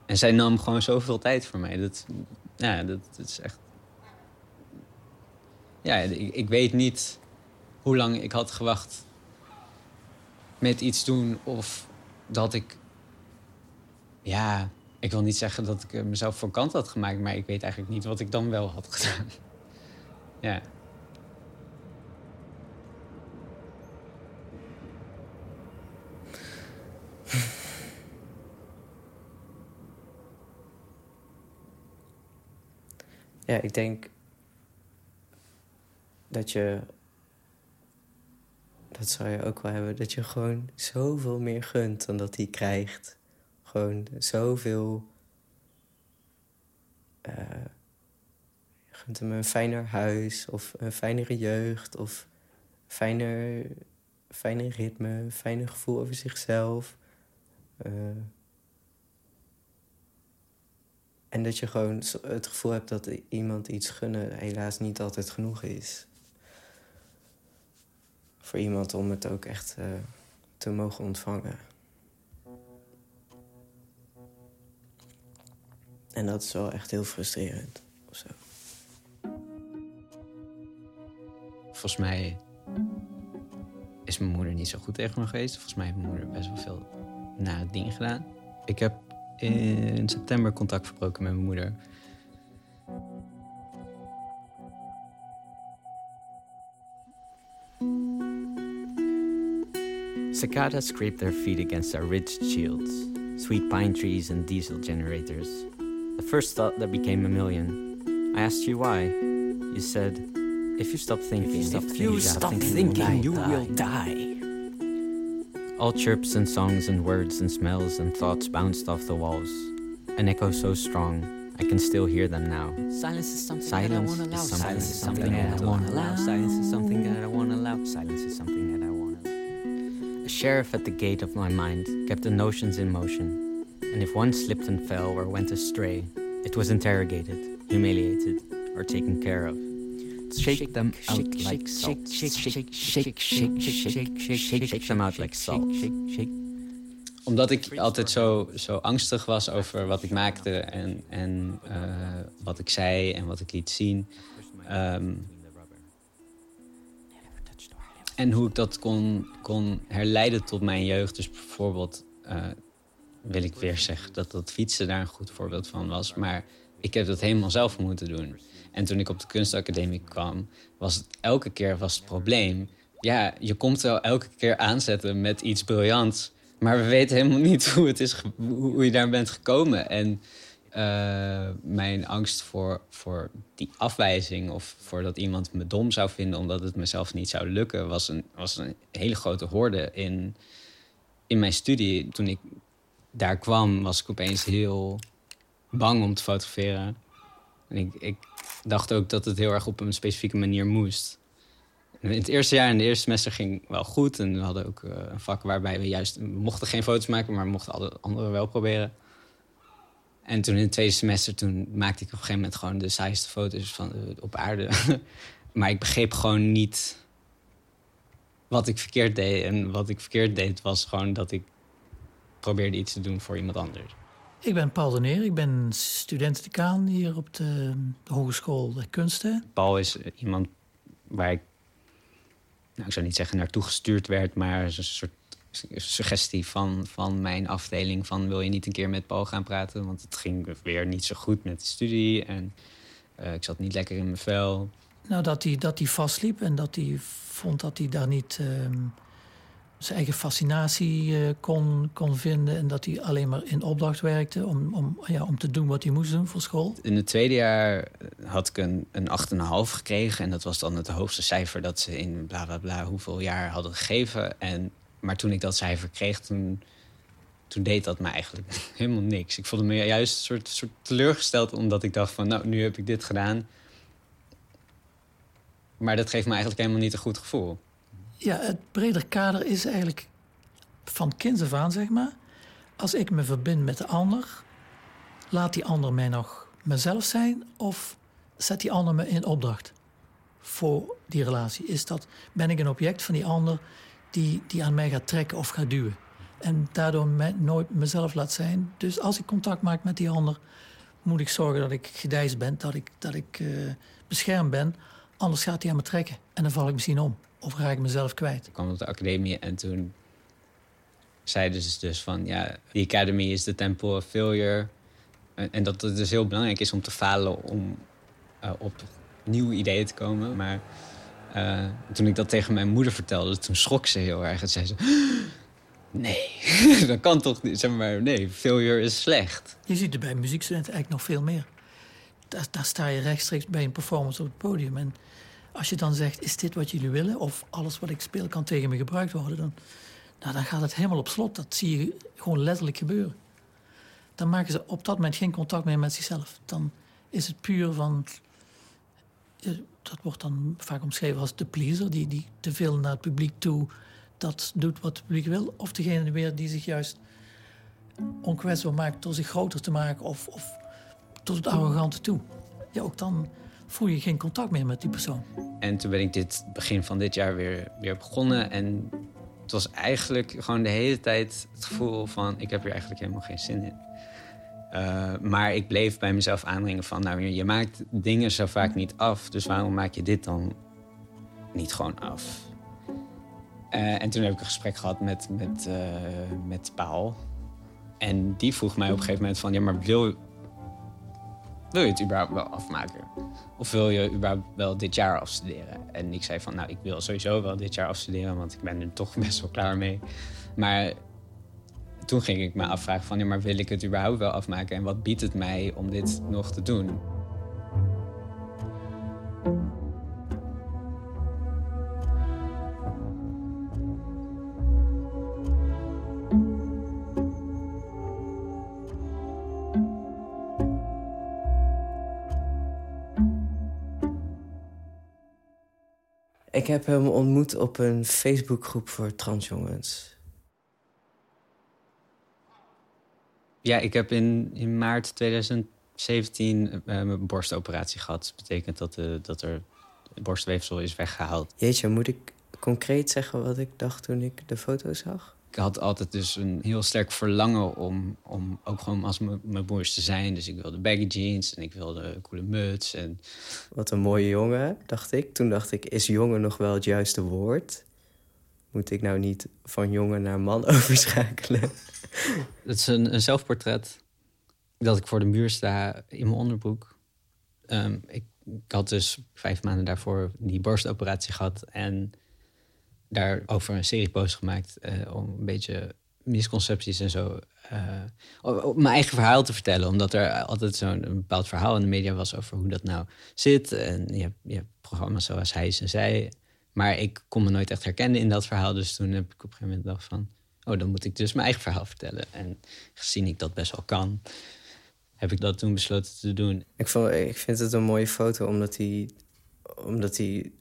En zij nam gewoon zoveel tijd voor mij. Dat, ja, dat, dat is echt ja, ik, weet niet hoe lang ik had gewacht met iets doen. Of dat ik. Ja, ik wil niet zeggen dat ik mezelf voor kant had gemaakt, maar ik weet eigenlijk niet wat ik dan wel had gedaan. ja. Ja, ik denk dat je. Dat zou je ook wel hebben. Dat je gewoon zoveel meer gunt dan dat hij krijgt. Gewoon zoveel. Je gunt hem een fijner huis of een fijnere jeugd of fijner, fijner ritme, fijner gevoel over zichzelf. Uh, en dat je gewoon het gevoel hebt dat iemand iets gunnen helaas niet altijd genoeg is voor iemand om het ook echt uh, te mogen ontvangen. En dat is wel echt heel frustrerend. Of Volgens mij is mijn moeder niet zo goed tegen me geweest. Volgens mij heeft mijn moeder best wel veel nare dingen gedaan. Ik heb in september contact verbroken met mijn moeder. Cicadas scrape their feet against our ridged shields, sweet pine trees and diesel generators. The first thought that became a million. I asked you why. You said, if you stop thinking, if you stop, if you stop thinking, thinking, you will die. All chirps and songs and words and smells and thoughts bounced off the walls. An echo so strong, I can still hear them now. Silence is something Silence that I want to allow. Silence is something that I want to allow. Silence is something that I want to allow. Silence is something that I want sheriff at the gate of my mind kept the notions in motion. And if one slipped and fell or went astray, it was interrogated, humiliated, or taken care of. Shake them out like salt. Shake, shake, shake, shake, shake, shake, shake them out like salt. Omdat ik altijd zo, zo angstig was over wat ik maakte en, en uh, wat ik zei en wat ik liet zien. Um, en hoe ik dat kon, kon herleiden tot mijn jeugd. Dus bijvoorbeeld uh, wil ik weer zeggen dat dat fietsen daar een goed voorbeeld van was. Maar ik heb dat helemaal zelf moeten doen. En toen ik op de kunstacademie kwam, was het elke keer was het probleem. Ja, je komt wel elke keer aanzetten met iets briljants. Maar we weten helemaal niet hoe, het is, hoe je daar bent gekomen. En uh, mijn angst voor, voor die afwijzing of voor dat iemand me dom zou vinden omdat het mezelf niet zou lukken, was een, was een hele grote horde in, in mijn studie. Toen ik daar kwam, was ik opeens heel bang om te fotograferen. En ik, ik dacht ook dat het heel erg op een specifieke manier moest. In het eerste jaar en het eerste semester ging wel goed. En we hadden ook een vak waarbij we juist... Mochten geen foto's maken, maar we mochten alle anderen wel proberen. En toen in het tweede semester toen maakte ik op een gegeven moment gewoon de saaiste foto's van, uh, op aarde. maar ik begreep gewoon niet wat ik verkeerd deed. En wat ik verkeerd deed was gewoon dat ik probeerde iets te doen voor iemand anders. Ik ben Paul de Neer, ik ben studentendecaan hier op de, de Hogeschool der Kunsten. Paul is iemand waar ik, nou, ik zou niet zeggen naartoe gestuurd werd, maar een soort suggestie van, van mijn afdeling van wil je niet een keer met Paul gaan praten? Want het ging weer niet zo goed met de studie en uh, ik zat niet lekker in mijn vel. Nou, dat hij, dat hij vastliep en dat hij vond dat hij daar niet uh, zijn eigen fascinatie uh, kon, kon vinden... en dat hij alleen maar in opdracht werkte om, om, ja, om te doen wat hij moest doen voor school. In het tweede jaar had ik een, een 8,5 gekregen... en dat was dan het hoogste cijfer dat ze in bla bla bla hoeveel jaar hadden gegeven. En maar toen ik dat cijfer kreeg, toen, deed dat me eigenlijk helemaal niks. Ik voelde me juist een soort, soort teleurgesteld, omdat ik dacht van... nou, nu heb ik dit gedaan. Maar dat geeft me eigenlijk helemaal niet een goed gevoel. Ja, het breder kader is eigenlijk van kinds af aan, zeg maar... als ik me verbind met de ander... laat die ander mij nog mezelf zijn... of zet die ander me in opdracht voor die relatie? Is dat, ben ik een object van die ander die, die aan mij gaat trekken of gaat duwen. En daardoor nooit mezelf laat zijn. Dus als ik contact maak met die ander, moet ik zorgen dat ik gedijs ben, dat ik, dat ik uh, beschermd ben. Anders gaat hij aan me trekken en dan val ik misschien om. Of raak ik mezelf kwijt. Ik kwam op de academie en toen zeiden ze dus van... ja, the academy is the temple of failure. En, dat het dus heel belangrijk is om te falen... om uh, op nieuwe ideeën te komen. Maar uh, toen ik dat tegen mijn moeder vertelde, toen schrok ze heel erg. En zei ze, nee, dat kan toch niet. Zeg maar, nee, failure is slecht. Je ziet het bij muziekstudenten eigenlijk nog veel meer. Daar, daar, sta je rechtstreeks bij een performance op het podium. En als je dan zegt, is dit wat jullie willen? Of alles wat ik speel kan tegen me gebruikt worden? Dan, nou, dan gaat het helemaal op slot. Dat zie je gewoon letterlijk gebeuren. Dan maken ze op dat moment geen contact meer met zichzelf. Dan is het puur van dat wordt dan vaak omschreven als de pleaser, die, die te veel naar het publiek toe dat doet wat het publiek wil. Of degene weer die zich juist onkwetsbaar maakt door zich groter te maken of, of tot het arrogante toe. Ja, ook dan voel je geen contact meer met die persoon. En toen ben ik dit begin van dit jaar weer, weer begonnen. En het was eigenlijk gewoon de hele tijd het gevoel van... ik heb hier eigenlijk helemaal geen zin in. Uh, maar ik bleef bij mezelf aandringen van... nou, je maakt dingen zo vaak niet af... dus waarom maak je dit dan niet gewoon af? Uh, en toen heb ik een gesprek gehad met, met, uh, met Paul. En die vroeg mij op een gegeven moment van... ja, maar wil, wil je het überhaupt wel afmaken? Of wil je überhaupt wel dit jaar afstuderen? En ik zei van, nou, ik wil sowieso wel dit jaar afstuderen... want ik ben er toch best wel klaar mee. Maar toen ging ik me afvragen van, ja, maar wil ik het überhaupt wel afmaken? En wat biedt het mij om dit nog te doen? Ik heb hem ontmoet op een Facebookgroep voor transjongens. Ja, ik heb in, in maart 2017 uh, mijn borstoperatie gehad. Dat betekent dat, uh, dat er borstweefsel is weggehaald. Jeetje, moet ik concreet zeggen wat ik dacht toen ik de foto zag? Ik had altijd dus een heel sterk verlangen om, om ook gewoon als mijn broers te zijn. Dus ik wilde baggy jeans en ik wilde een coole muts. En... Wat een mooie jongen, dacht ik. Toen dacht ik, is jongen nog wel het juiste woord? Moet ik nou niet van jongen naar man overschakelen? Het is een, een zelfportret dat ik voor de muur sta in mijn onderbroek. Um, ik, had dus vijf maanden daarvoor die borstoperatie gehad. En daarover een serie post gemaakt uh, om een beetje misconcepties en zo. Uh, om mijn eigen verhaal te vertellen. Omdat er altijd zo'n bepaald verhaal in de media was over hoe dat nou zit. En je hebt, je programma's zoals Hij is en Zij. Maar ik kon me nooit echt herkennen in dat verhaal. Dus toen heb ik op een gegeven moment gedacht van... oh, dan moet ik dus mijn eigen verhaal vertellen. En gezien ik dat best wel kan, heb ik dat toen besloten te doen. Ik, vond, ik vind het een mooie foto, omdat hij... Omdat hij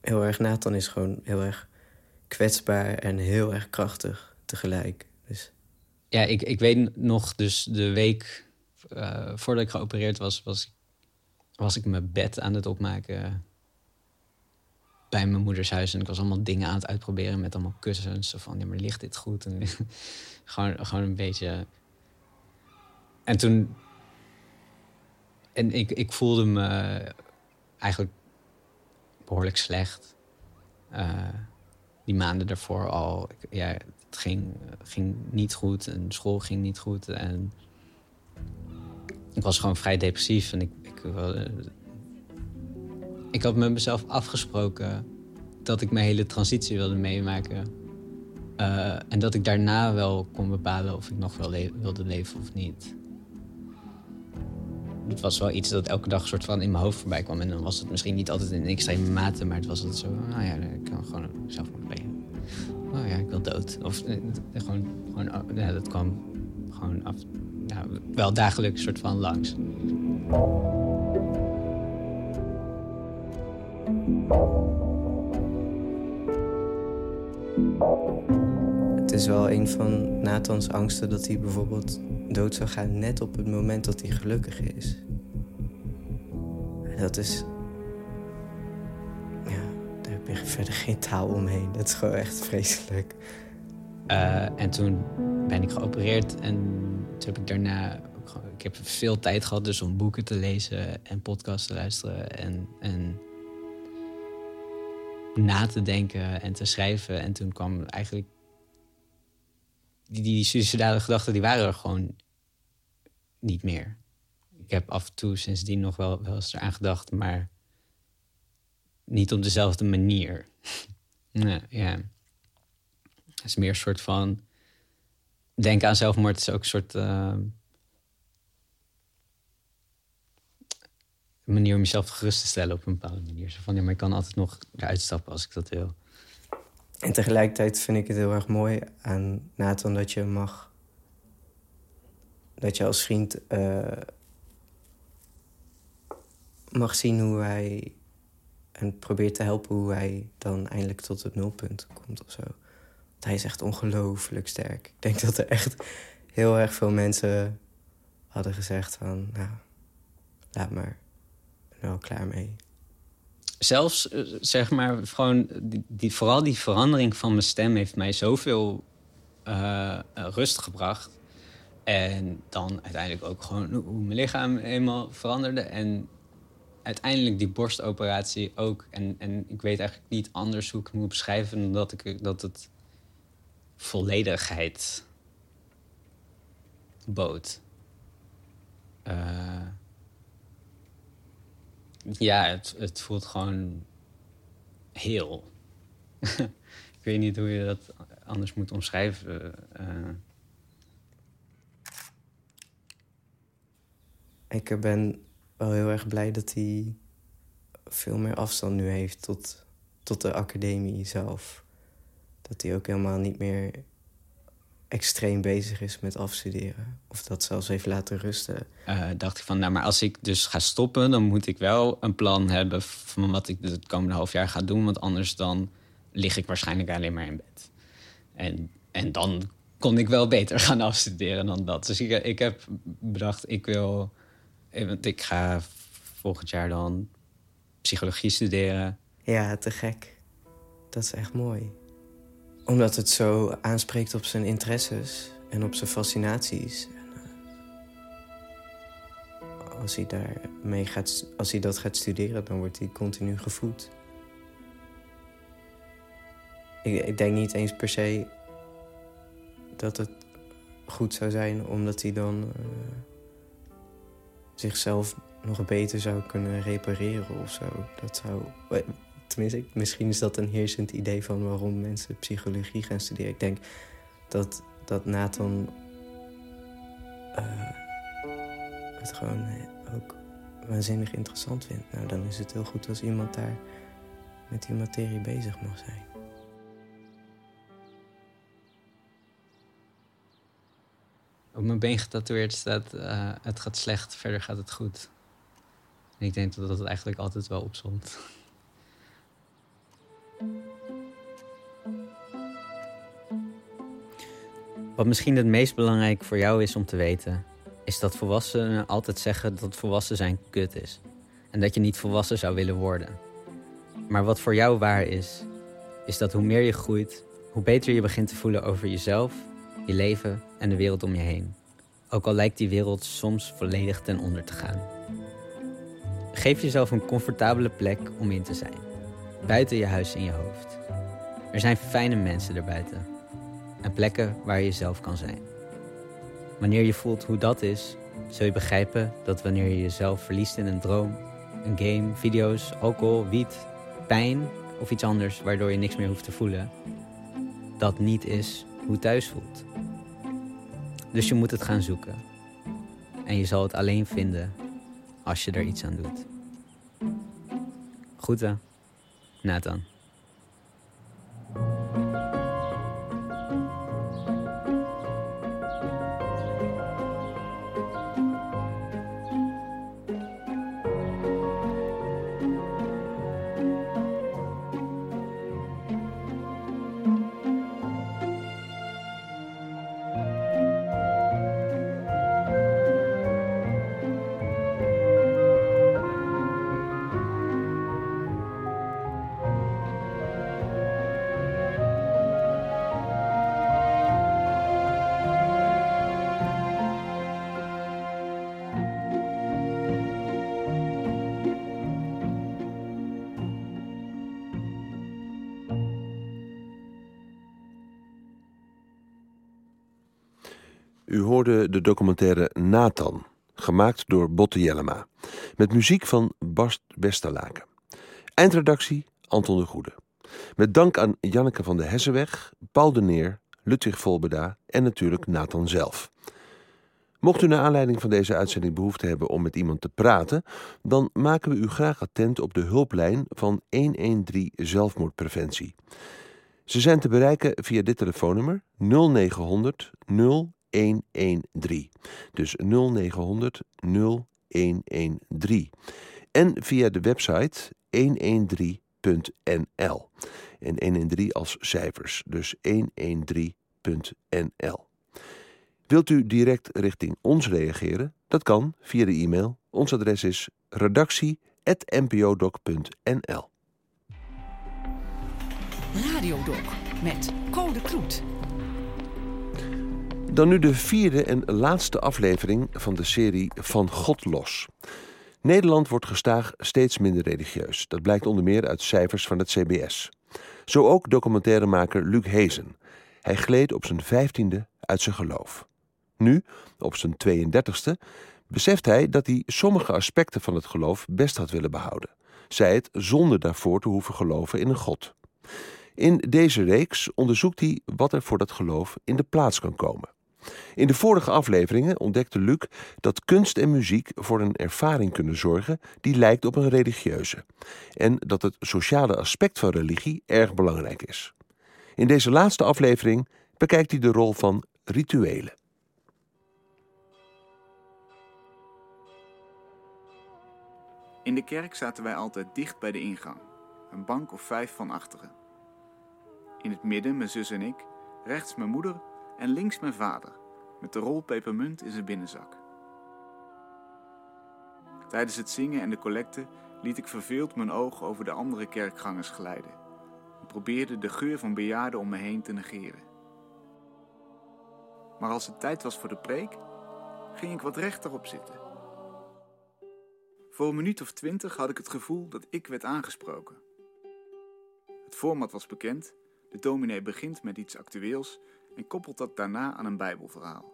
heel erg Nathan is gewoon heel erg kwetsbaar en heel erg krachtig tegelijk. Dus. Ja, ik, ik weet nog, dus de week uh, voordat ik geopereerd was, was, was ik mijn bed aan het opmaken bij mijn moeders huis. En ik was allemaal dingen aan het uitproberen met allemaal kussens. Van, ja, maar ligt dit goed? En gewoon, gewoon een beetje... En toen... En ik, ik voelde me eigenlijk behoorlijk slecht. Uh, die maanden daarvoor al. Ja, het ging, ging niet goed en school ging niet goed. En ik was gewoon vrij depressief. En ik, ik, uh, ik had met mezelf afgesproken dat ik mijn hele transitie wilde meemaken. Uh, en dat ik daarna wel kon bepalen of ik nog wel wilde leven of niet het was wel iets dat elke dag soort van in mijn hoofd voorbij kwam. En dan was het misschien niet altijd in extreme mate, maar het was altijd zo, nou ja, ik kan gewoon zelfmoord plegen. Oh ja, ik wil dood. Of eh, gewoon, gewoon oh, ja, dat kwam gewoon af, wel dagelijks soort van langs. Het is wel een van Nathans angsten dat hij bijvoorbeeld dood zou gaan net op het moment dat hij gelukkig is. En dat is. Ja, daar heb je verder geen taal omheen. Dat is gewoon echt vreselijk. Uh, en toen ben ik geopereerd en toen heb ik daarna. Ik heb veel tijd gehad dus om boeken te lezen en podcasts te luisteren en, en na te denken en te schrijven. En toen kwam eigenlijk die, die suicidale gedachten die waren er gewoon niet meer. Ik heb af en toe sindsdien nog wel, wel eens eraan gedacht, maar niet op dezelfde manier. nee, ja. Het is meer een soort van. Denken aan zelfmoord is ook een soort. Uh, manier om jezelf gerust te stellen op een bepaalde manier. Zo van ja, maar ik kan altijd nog eruit stappen als ik dat wil. En tegelijkertijd vind ik het heel erg mooi aan Nathan dat je mag. dat je als vriend uh, mag zien hoe hij. en probeert te helpen hoe hij dan eindelijk tot het nulpunt komt of zo. Want hij is echt ongelooflijk sterk. Ik denk dat er echt heel erg veel mensen hadden gezegd van. nou, laat maar. Wel klaar mee zelfs, eh, zeg maar, gewoon die, vooral die verandering van mijn stem heeft mij zoveel uh, rust gebracht. En dan uiteindelijk ook gewoon hoe mijn lichaam eenmaal veranderde. En uiteindelijk die borstoperatie ook. En, en ik weet eigenlijk niet anders hoe ik moet beschrijven dat, ik, dat het volledigheid bood. Uh, ja, het, het voelt gewoon heel. ik weet niet hoe je dat anders moet omschrijven. Uh... Ik ben wel heel erg blij dat hij veel meer afstand nu heeft tot, tot de academie zelf. Dat hij ook helemaal niet meer extreem bezig is met afstuderen. Of dat zelfs even laten rusten. Uh, dacht ik van, nou, maar als ik dus ga stoppen... dan moet ik wel een plan hebben van wat ik het komende half jaar ga doen. Want anders dan lig ik waarschijnlijk alleen maar in bed. En, en dan kon ik wel beter gaan afstuderen dan dat. Dus ik, ik heb bedacht, ik wil... Want ik ga volgend jaar dan psychologie studeren. Ja, te gek. Dat is echt mooi. Omdat het zo aanspreekt op zijn interesses en op zijn fascinaties. als hij, daarmee gaat, als hij dat gaat studeren, dan wordt hij continu gevoed. Ik, ik denk niet eens per se dat het goed zou zijn, omdat hij dan uh, zichzelf nog beter zou kunnen repareren of zo. Dat zou. Tenminste, misschien is dat een heersend idee van waarom mensen psychologie gaan studeren. Ik denk dat, dat Nathan uh, het gewoon ook waanzinnig interessant vindt. Nou, dan is het heel goed als iemand daar met die materie bezig mag zijn. Op mijn been getatoeëerd staat: uh, het gaat slecht, verder gaat het goed. En ik denk dat dat eigenlijk altijd wel opzond. Wat misschien het meest belangrijk voor jou is om te weten, is dat volwassenen altijd zeggen dat volwassen zijn kut is. En dat je niet volwassen zou willen worden. Maar wat voor jou waar is, is dat hoe meer je groeit, hoe beter je begint te voelen over jezelf, je leven en de wereld om je heen. Ook al lijkt die wereld soms volledig ten onder te gaan. Geef jezelf een comfortabele plek om in te zijn. Buiten je huis in je hoofd. Er zijn fijne mensen erbuiten. En plekken waar je jezelf kan zijn. Wanneer je voelt hoe dat is, zul je begrijpen dat wanneer je jezelf verliest in een droom, een game, video's, alcohol, wiet, pijn of iets anders waardoor je niks meer hoeft te voelen, dat niet is hoe thuis voelt. Dus je moet het gaan zoeken. En je zal het alleen vinden als je er iets aan doet. Groeten, Nathan. De documentaire Nathan, gemaakt door Botte Jellema. Met muziek van Bast Westerlaken. Eindredactie Anton de Goede. Met dank aan Janneke van de Hessenweg, Paul de Neer, Ludwig Volbeda en natuurlijk Nathan zelf. Mocht u naar aanleiding van deze uitzending behoefte hebben om met iemand te praten, dan maken we u graag attent op de hulplijn van 113 zelfmoordpreventie. Ze zijn te bereiken via dit telefoonnummer 0900 0113. Dus 0900 0113. En via de website 113.nl. En 113 als cijfers, dus 113.nl. Wilt u direct richting ons reageren? Dat kan via de e-mail. Ons adres is redactie.npodoc.nl. Radiodoc met Code Kloet. Dan nu de vierde en laatste aflevering van de serie Van God los. Nederland wordt gestaag steeds minder religieus. Dat blijkt onder meer uit cijfers van het CBS. Zo ook documentairemaker Luc Hezen. Hij gleed op zijn vijftiende uit zijn geloof. Nu, op zijn 32e, beseft hij dat hij sommige aspecten van het geloof best had willen behouden. Zij het zonder daarvoor te hoeven geloven in een God. In deze reeks onderzoekt hij wat er voor dat geloof in de plaats kan komen. In de vorige afleveringen ontdekte Luc dat kunst en muziek voor een ervaring kunnen zorgen die lijkt op een religieuze. En dat het sociale aspect van religie erg belangrijk is. In deze laatste aflevering bekijkt hij de rol van rituelen. In de kerk zaten wij altijd dicht bij de ingang, een bank of vijf van achteren. In het midden mijn zus en ik, rechts mijn moeder En links mijn vader, met de rol pepermunt in zijn binnenzak. Tijdens het zingen en de collecte liet ik verveeld mijn oog over de andere kerkgangers glijden en probeerde de geur van bejaarden om me heen te negeren. Maar als het tijd was voor de preek, ging ik wat rechterop zitten. Voor een minuut of twintig had ik het gevoel dat ik werd aangesproken. Het format was bekend. De dominee begint met iets actueels en koppelt dat daarna aan een Bijbelverhaal.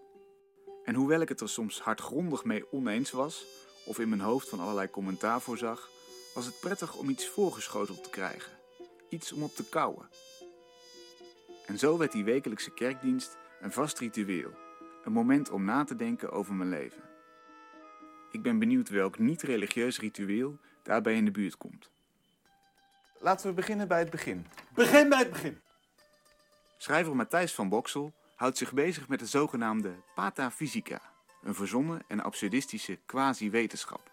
En hoewel ik het er soms hardgrondig mee oneens was, of in mijn hoofd van allerlei commentaar voorzag, was het prettig om iets voorgeschoteld te krijgen. Iets om op te kouwen. En zo werd die wekelijkse kerkdienst een vast ritueel. Een moment om na te denken over mijn leven. Ik ben benieuwd welk niet-religieus ritueel daarbij in de buurt komt. Laten we beginnen bij het begin. Begin bij het begin. Schrijver Matthijs van Boksel houdt zich bezig met de zogenaamde pataphysica, een verzonnen en absurdistische quasi-wetenschap.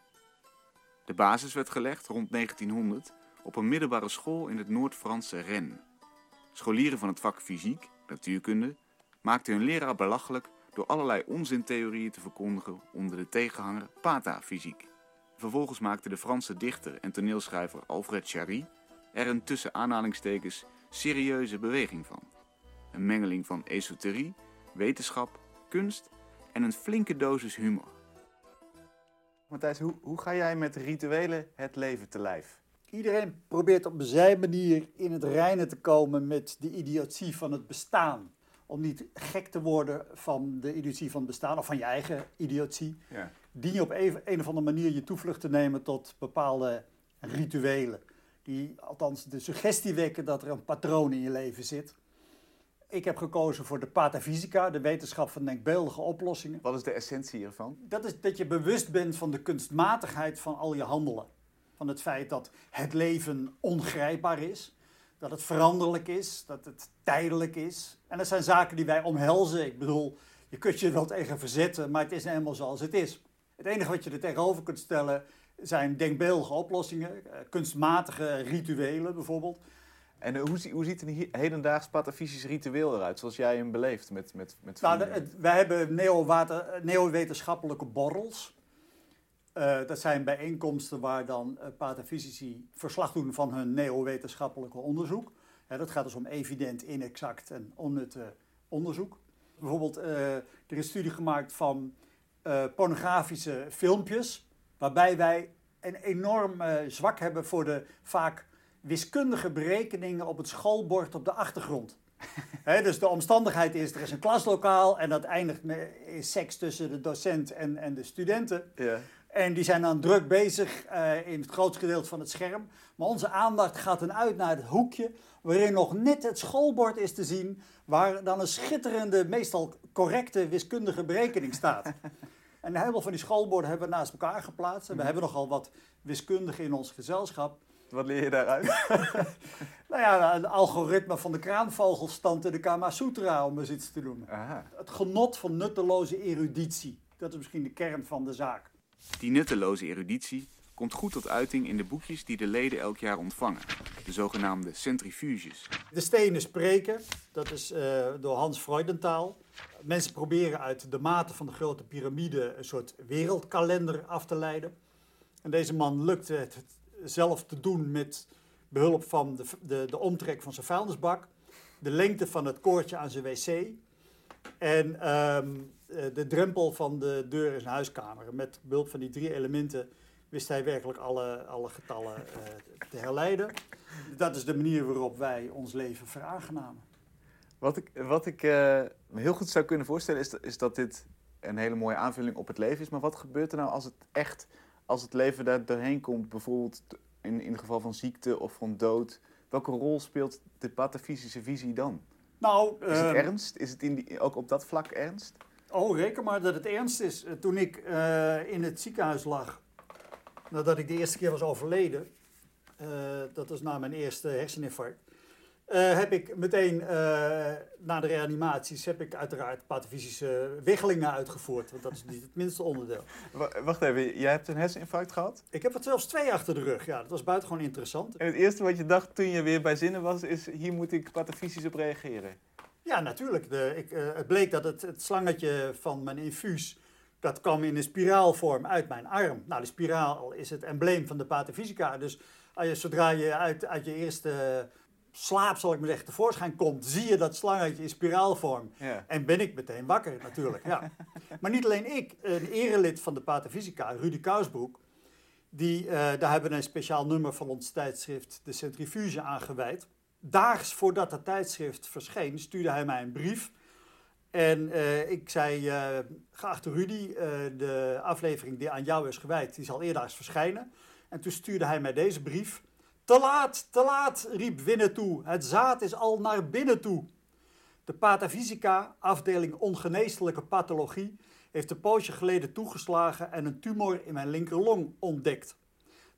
De basis werd gelegd rond 1900 op een middelbare school in het Noord-Franse Rennes. Scholieren van het vak fysiek, natuurkunde, maakten hun leraar belachelijk door allerlei onzintheorieën te verkondigen onder de tegenhanger patafysiek. Vervolgens maakte de Franse dichter en toneelschrijver Alfred Jarry er een tussen aanhalingstekens serieuze beweging van. Een mengeling van esoterie, wetenschap, kunst en een flinke dosis humor. Matthijs, hoe, hoe ga jij met rituelen het leven te lijf? Iedereen probeert op zijn manier in het reinen te komen met de idiotie van het bestaan. Om niet gek te worden van de idiotie van het bestaan of van je eigen idiotie. Ja. Dien je op een, een of andere manier je toevlucht te nemen tot bepaalde rituelen. Die althans de suggestie wekken dat er een patroon in je leven zit. Ik heb gekozen voor de patafysica, de wetenschap van denkbeeldige oplossingen. Wat is de essentie hiervan? Dat is dat je bewust bent van de kunstmatigheid van al je handelen. Van het feit dat het leven ongrijpbaar is, dat het veranderlijk is, dat het tijdelijk is. En dat zijn zaken die wij omhelzen. Ik bedoel, je kunt je er wel tegen verzetten, maar het is eenmaal zoals het is. Het enige wat je er tegenover kunt stellen zijn denkbeeldige oplossingen, eh, kunstmatige rituelen bijvoorbeeld. En eh, hoe, hoe ziet een he- hedendaags patafysisch ritueel eruit, zoals jij hem beleeft met, met, met Nou, het- wij hebben neo-wetenschappelijke borrels. Eh, dat zijn bijeenkomsten waar dan eh, patafysici verslag doen van hun neo-wetenschappelijke onderzoek. Hè, dat gaat dus om evident, inexact en onnut eh, onderzoek. Bijvoorbeeld, er is een studie gemaakt van pornografische filmpjes, waarbij wij een enorm zwak hebben voor de vaak wiskundige berekeningen op het schoolbord op de achtergrond. Dus de omstandigheid is, er is een klaslokaal en dat eindigt met seks tussen de docent en, en de studenten. Ja. En die zijn dan druk bezig eh, in het grootste gedeelte van het scherm. Maar onze aandacht gaat dan uit naar het hoekje waarin nog net het schoolbord is te zien, waar dan een schitterende, meestal correcte wiskundige berekening staat. En helemaal van die schoolborden hebben we naast elkaar geplaatst. En we hebben nogal wat wiskundigen in ons gezelschap. Wat leer je daaruit? Nou ja, een algoritme van de kraanvogelstand in de Kama Sutra, om eens iets te noemen. Het genot van nutteloze eruditie. Dat is misschien de kern van de zaak. Die nutteloze eruditie komt goed tot uiting in de boekjes die de leden elk jaar ontvangen, de zogenaamde centrifuges. De stenen spreken, dat is eh, door Hans Freudenthal. Mensen proberen uit de maten van de grote piramide een soort wereldkalender af te leiden. En deze man lukte het zelf te doen met behulp van de, de, de omtrek van zijn vuilnisbak, de lengte van het koordje aan zijn wc en ehm, eh, de drempel van de deur in zijn huiskamer. Met behulp van die drie elementen wist hij werkelijk alle, alle getallen eh, te herleiden. Dat is de manier waarop wij ons leven veraangenamen. Wat ik, wat ik eh, me heel goed zou kunnen voorstellen is, is dat dit een hele mooie aanvulling op het leven is. Maar wat gebeurt er nou als het echt, als het leven daar doorheen komt, bijvoorbeeld in, in het geval van ziekte of van dood? Welke rol speelt de patafysische visie dan? Nou, Is het ehm, ernst? Is het in die, ook op dat vlak ernst? Oh, reken maar dat het ernst is. Eh, Toen ik eh, in het ziekenhuis lag, nadat ik de eerste keer was overleden, eh, dat was na mijn eerste herseninfarct, eh, heb ik meteen eh, na de reanimaties heb ik uiteraard patafysische wiggelingen uitgevoerd. Want dat is niet het minste onderdeel. Wa- Wacht even, jij hebt een herseninfarct gehad? Ik heb er zelfs twee achter de rug. Ja, dat was buitengewoon interessant. En het eerste wat je dacht toen je weer bij zinnen was, is hier moet ik patafysisch op reageren. Ja, natuurlijk. De, ik, uh, het bleek dat het, het slangetje van mijn infuus... dat kwam in een spiraalvorm uit mijn arm. Nou, de spiraal is het embleem van de Pater Dus als je, zodra je uit, uit je eerste slaap, zal ik maar zeggen, tevoorschijn komt... zie je dat slangetje in spiraalvorm. Ja. En ben ik meteen wakker, natuurlijk. Ja. maar niet alleen ik. Een erelid van de Pater Rudy Kousbroek... Die, uh, daar hebben we een speciaal nummer van ons tijdschrift De Centrifuge aan gewijd daags voordat dat tijdschrift verscheen, stuurde hij mij een brief. En uh, ik zei, uh, geachte Rudy, de aflevering die aan jou is gewijd, die zal eerdaags verschijnen. En toen stuurde hij mij deze brief. Te laat, te laat, riep Winnen toe. Het zaad is al naar binnen toe. De Patafysica, afdeling ongeneeslijke pathologie, heeft een poosje geleden toegeslagen en een tumor in mijn linkerlong ontdekt.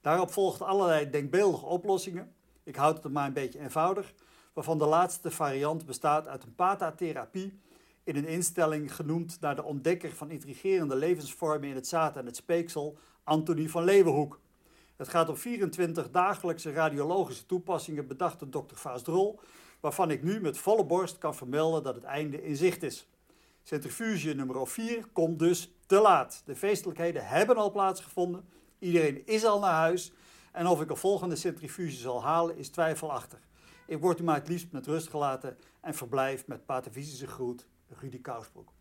Daarop volgden allerlei denkbeeldige oplossingen. Ik houd het maar een beetje eenvoudig, waarvan de laatste variant bestaat uit een pathatherapie in een instelling genoemd naar de ontdekker van intrigerende levensvormen in het zaad en het speeksel, Antonie van Leeuwenhoek. Het gaat om 24 dagelijkse radiologische toepassingen bedacht door dokter Vaas Drol, waarvan ik nu met volle borst kan vermelden dat het einde in zicht is. Centrifuge nummer 4 komt dus te laat. De feestelijkheden hebben al plaatsgevonden. Iedereen is al naar huis. En of ik een volgende centrifuge zal halen, is twijfelachtig. Ik word u maar het liefst met rust gelaten en verblijf met patafysische groet, Rudy Kousbroek.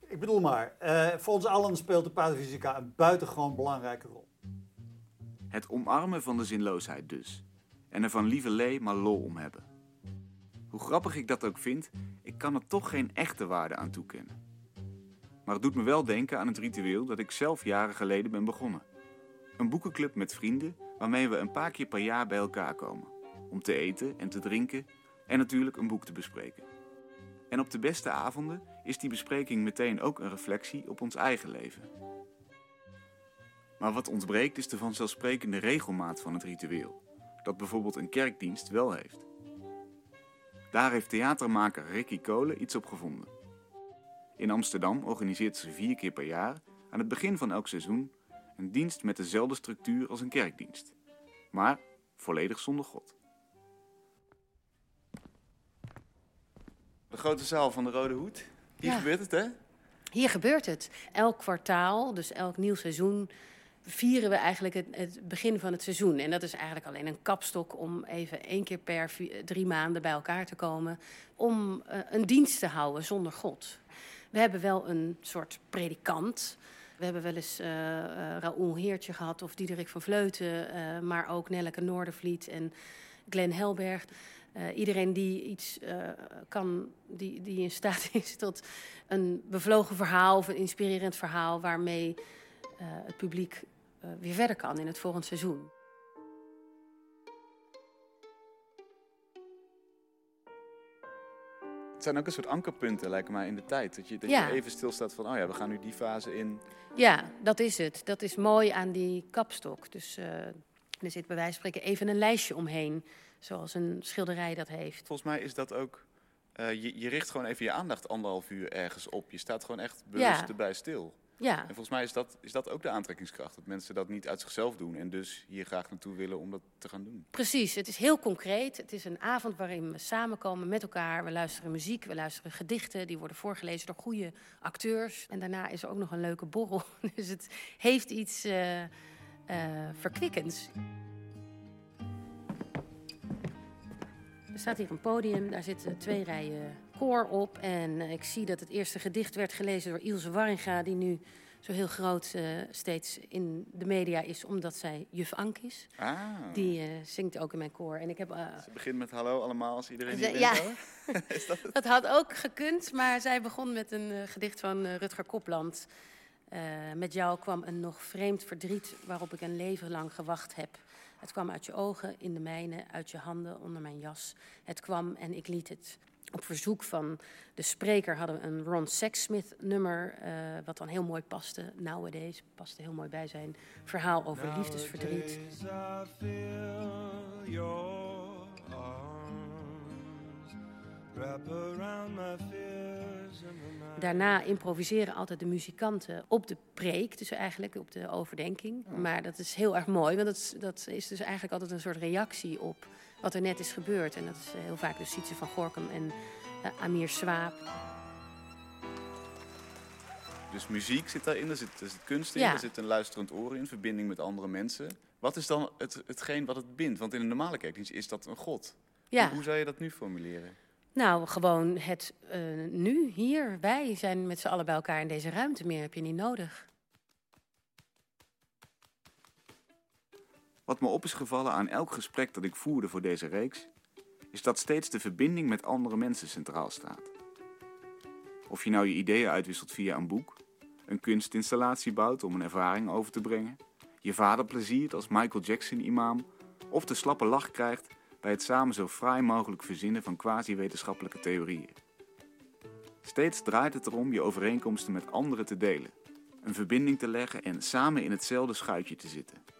Ik bedoel maar, eh, voor ons allen speelt de patafysica een buitengewoon belangrijke rol. Het omarmen van de zinloosheid dus. En er van lieve lee maar lol om hebben. Hoe grappig ik dat ook vind, ik kan er toch geen echte waarde aan toekennen. Maar het doet me wel denken aan het ritueel dat ik zelf jaren geleden ben begonnen. Een boekenclub met vrienden waarmee we een paar keer per jaar bij elkaar komen. Om te eten en te drinken en natuurlijk een boek te bespreken. En op de beste avonden is die bespreking meteen ook een reflectie op ons eigen leven. Maar wat ontbreekt is de vanzelfsprekende regelmaat van het ritueel, dat bijvoorbeeld een kerkdienst wel heeft. Daar heeft theatermaker Ricky Kolen iets op gevonden. In Amsterdam organiseert ze vier keer per jaar, aan het begin van elk seizoen, een dienst met dezelfde structuur als een kerkdienst, maar volledig zonder God. De grote zaal van de Rode Hoed. Hier Ja. gebeurt het, hè? Hier gebeurt het. Elk kwartaal, dus elk nieuw seizoen, vieren we eigenlijk het, het begin van het seizoen. En dat is eigenlijk alleen een kapstok om even één keer per drie maanden bij elkaar te komen. Om eh, een dienst te houden zonder God. We hebben wel een soort predikant. We hebben wel eens eh, Raoul Heertje gehad of Diederik van Vleuten. maar ook Nelleke Noordervliet en Glenn Helberg. Iedereen die iets kan, die, die in staat is tot een bevlogen verhaal of een inspirerend verhaal waarmee het publiek weer verder kan in het volgend seizoen. Het zijn ook een soort ankerpunten, lijkt mij, in de tijd. Dat je, dat Ja. je even stilstaat van, oh ja, we gaan nu die fase in. Ja, dat is het. Dat is mooi aan die kapstok. Dus eh, er zit bij wijze van spreken even een lijstje omheen, zoals een schilderij dat heeft. Volgens mij is dat ook... eh, je, je richt gewoon even je aandacht anderhalf uur ergens op. Je staat gewoon echt bewust Ja. erbij stil. Ja. En volgens mij is dat, is dat ook de aantrekkingskracht. Dat mensen dat niet uit zichzelf doen en dus hier graag naartoe willen om dat te gaan doen. Precies, het is heel concreet. Het is een avond waarin we samenkomen met elkaar. We luisteren muziek, we luisteren gedichten. Die worden voorgelezen door goede acteurs. En daarna is er ook nog een leuke borrel. Dus het heeft iets eh, verkwikkends. Er staat hier een podium, daar zitten twee rijen koor op. En eh, ik zie dat het eerste gedicht werd gelezen door Ilse Warringa... die nu zo heel groot eh, steeds in de media is... omdat zij juf Ank is. Ah. Die eh, zingt ook in mijn koor. En ik heb, Het begint met hallo allemaal als iedereen Ze- hier ja. is dat dat had ook gekund, maar zij begon met een gedicht van Rutger Kopland. Met jou kwam een nog vreemd verdriet waarop ik een leven lang gewacht heb. Het kwam uit je ogen, in de mijne, uit je handen, onder mijn jas. Het kwam en ik liet het. Op verzoek van de spreker hadden we een Ron Sexsmith nummer, eh, wat dan heel mooi paste. Nowadays paste heel mooi bij zijn verhaal over liefdesverdriet. Nowadays. Daarna improviseren altijd de muzikanten op de preek, dus eigenlijk op de overdenking. Maar dat is heel erg mooi, want dat is, dat is dus eigenlijk altijd een soort reactie op wat er net is gebeurd. En dat is eh, heel vaak dus Sietse van Gorkum en eh, Amir Swaap. Dus muziek zit daarin, er zit, er zit kunst in, Ja. er zit een luisterend oor in, verbinding met andere mensen. Wat is dan het, hetgeen wat het bindt? Want in een normale kerkdienst is dat een god. Ja. Hoe, hoe zou je dat nu formuleren? Nou, gewoon het eh, nu, hier, wij zijn met z'n allen bij elkaar in deze ruimte. Meer heb je niet nodig. Wat me op is gevallen aan elk gesprek dat ik voerde voor deze reeks, is dat steeds de verbinding met andere mensen centraal staat. Of je nou je ideeën uitwisselt via een boek, een kunstinstallatie bouwt om een ervaring over te brengen, je vader pleziert als Michael Jackson-imam, of de slappe lach krijgt bij het samen zo fraai mogelijk verzinnen van quasi-wetenschappelijke theorieën. Steeds draait het erom je overeenkomsten met anderen te delen, een verbinding te leggen en samen in hetzelfde schuitje te zitten.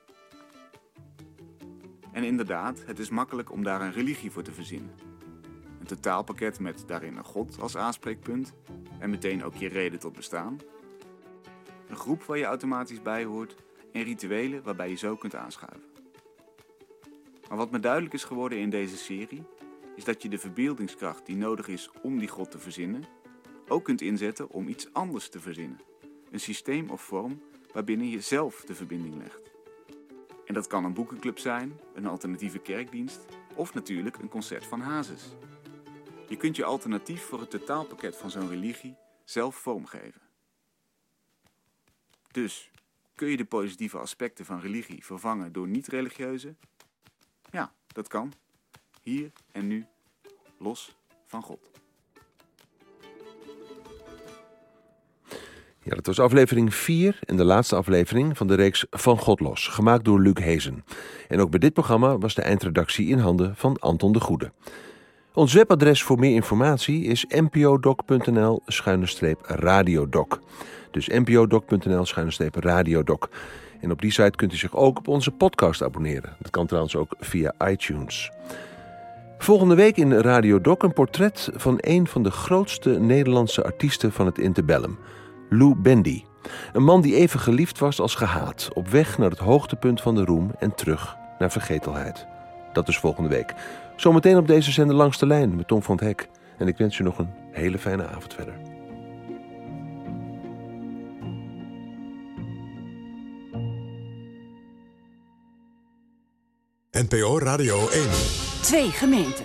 En inderdaad, het is makkelijk om daar een religie voor te verzinnen. Een totaalpakket met daarin een god als aanspreekpunt en meteen ook je reden tot bestaan. Een groep waar je automatisch bij hoort en rituelen waarbij je zo kunt aanschuiven. Maar wat me duidelijk is geworden in deze serie, is dat je de verbeeldingskracht die nodig is om die god te verzinnen, ook kunt inzetten om iets anders te verzinnen. Een systeem of vorm waarbinnen je zelf de verbinding legt. En dat kan een boekenclub zijn, een alternatieve kerkdienst of natuurlijk een concert van Hazes. Je kunt je alternatief voor het totaalpakket van zo'n religie zelf vormgeven. Dus, kun je de positieve aspecten van religie vervangen door niet-religieuze? Ja, dat kan. Hier en nu, los van God. Ja, dat was aflevering 4 en de laatste aflevering van de reeks Van God Los, gemaakt door Luc Hezen. En ook bij dit programma was de eindredactie in handen van Anton de Goede. Ons webadres voor meer informatie is npodoc.nl-radiodoc. Dus npodoc.nl-radiodoc. En op die site kunt u zich ook op onze podcast abonneren. Dat kan trouwens ook via iTunes. Volgende week in Radio Doc een portret van een van de grootste Nederlandse artiesten van het interbellum, Lou Bendy. Een man die even geliefd was als gehaat, op weg naar het hoogtepunt van de roem en terug naar vergetelheid. Dat is volgende week. Zometeen op deze zender langs de lijn met Tom van het Hek. En ik wens u nog een hele fijne avond verder. NPO Radio 1. Twee gemeenten.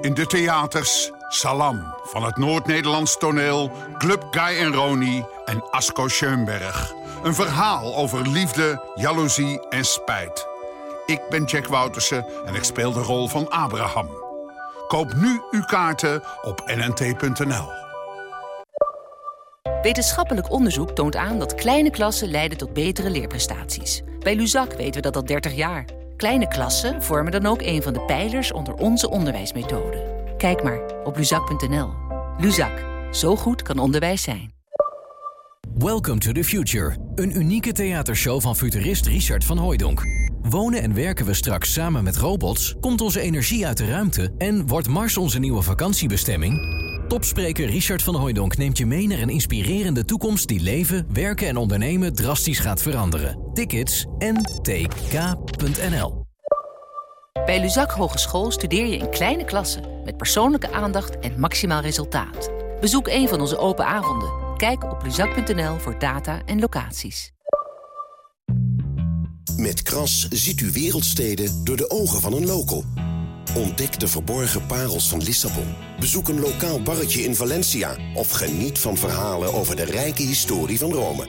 In de theaters Salam van het Noord-Nederlands toneel, Club Guy en Roni en Asko Schoenberg. Een verhaal over liefde, jaloezie en spijt. Ik ben Jack Woutersen en ik speel de rol van Abraham. Koop nu uw kaarten op nnt.nl. Wetenschappelijk onderzoek toont aan dat kleine klassen leiden tot betere leerprestaties. Bij Luzak weten we dat al 30 jaar. Kleine klassen vormen dan ook een van de pijlers onder onze onderwijsmethode. Kijk maar op luzak.nl. Luzak, zo goed kan onderwijs zijn. Welcome to the Future, een unieke theatershow van futurist Richard van Hooijdonk. Wonen en werken we straks samen met robots? Komt onze energie uit de ruimte? En wordt Mars onze nieuwe vakantiebestemming? Topspreker Richard van Hooijdonk neemt je mee naar een inspirerende toekomst die leven, werken en ondernemen drastisch gaat veranderen. Tickets ntk.nl Bij Luzak Hogeschool studeer je in kleine klassen met persoonlijke aandacht en maximaal resultaat. Bezoek een van onze open avonden. Kijk op luzak.nl voor data en locaties. Met Kras ziet u wereldsteden door de ogen van een local. Ontdek de verborgen parels van Lissabon. Bezoek een lokaal barretje in Valencia. Of geniet van verhalen over de rijke historie van Rome.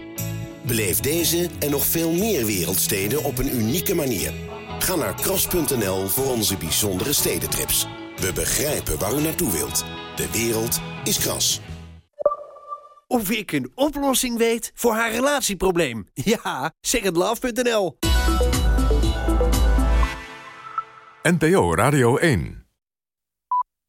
Beleef deze en nog veel meer wereldsteden op een unieke manier. Ga naar kras.nl voor onze bijzondere stedentrips. We begrijpen waar u naartoe wilt. De wereld is kras. Of ik een oplossing weet voor haar relatieprobleem. Ja, secondlove.nl NPO Radio 1.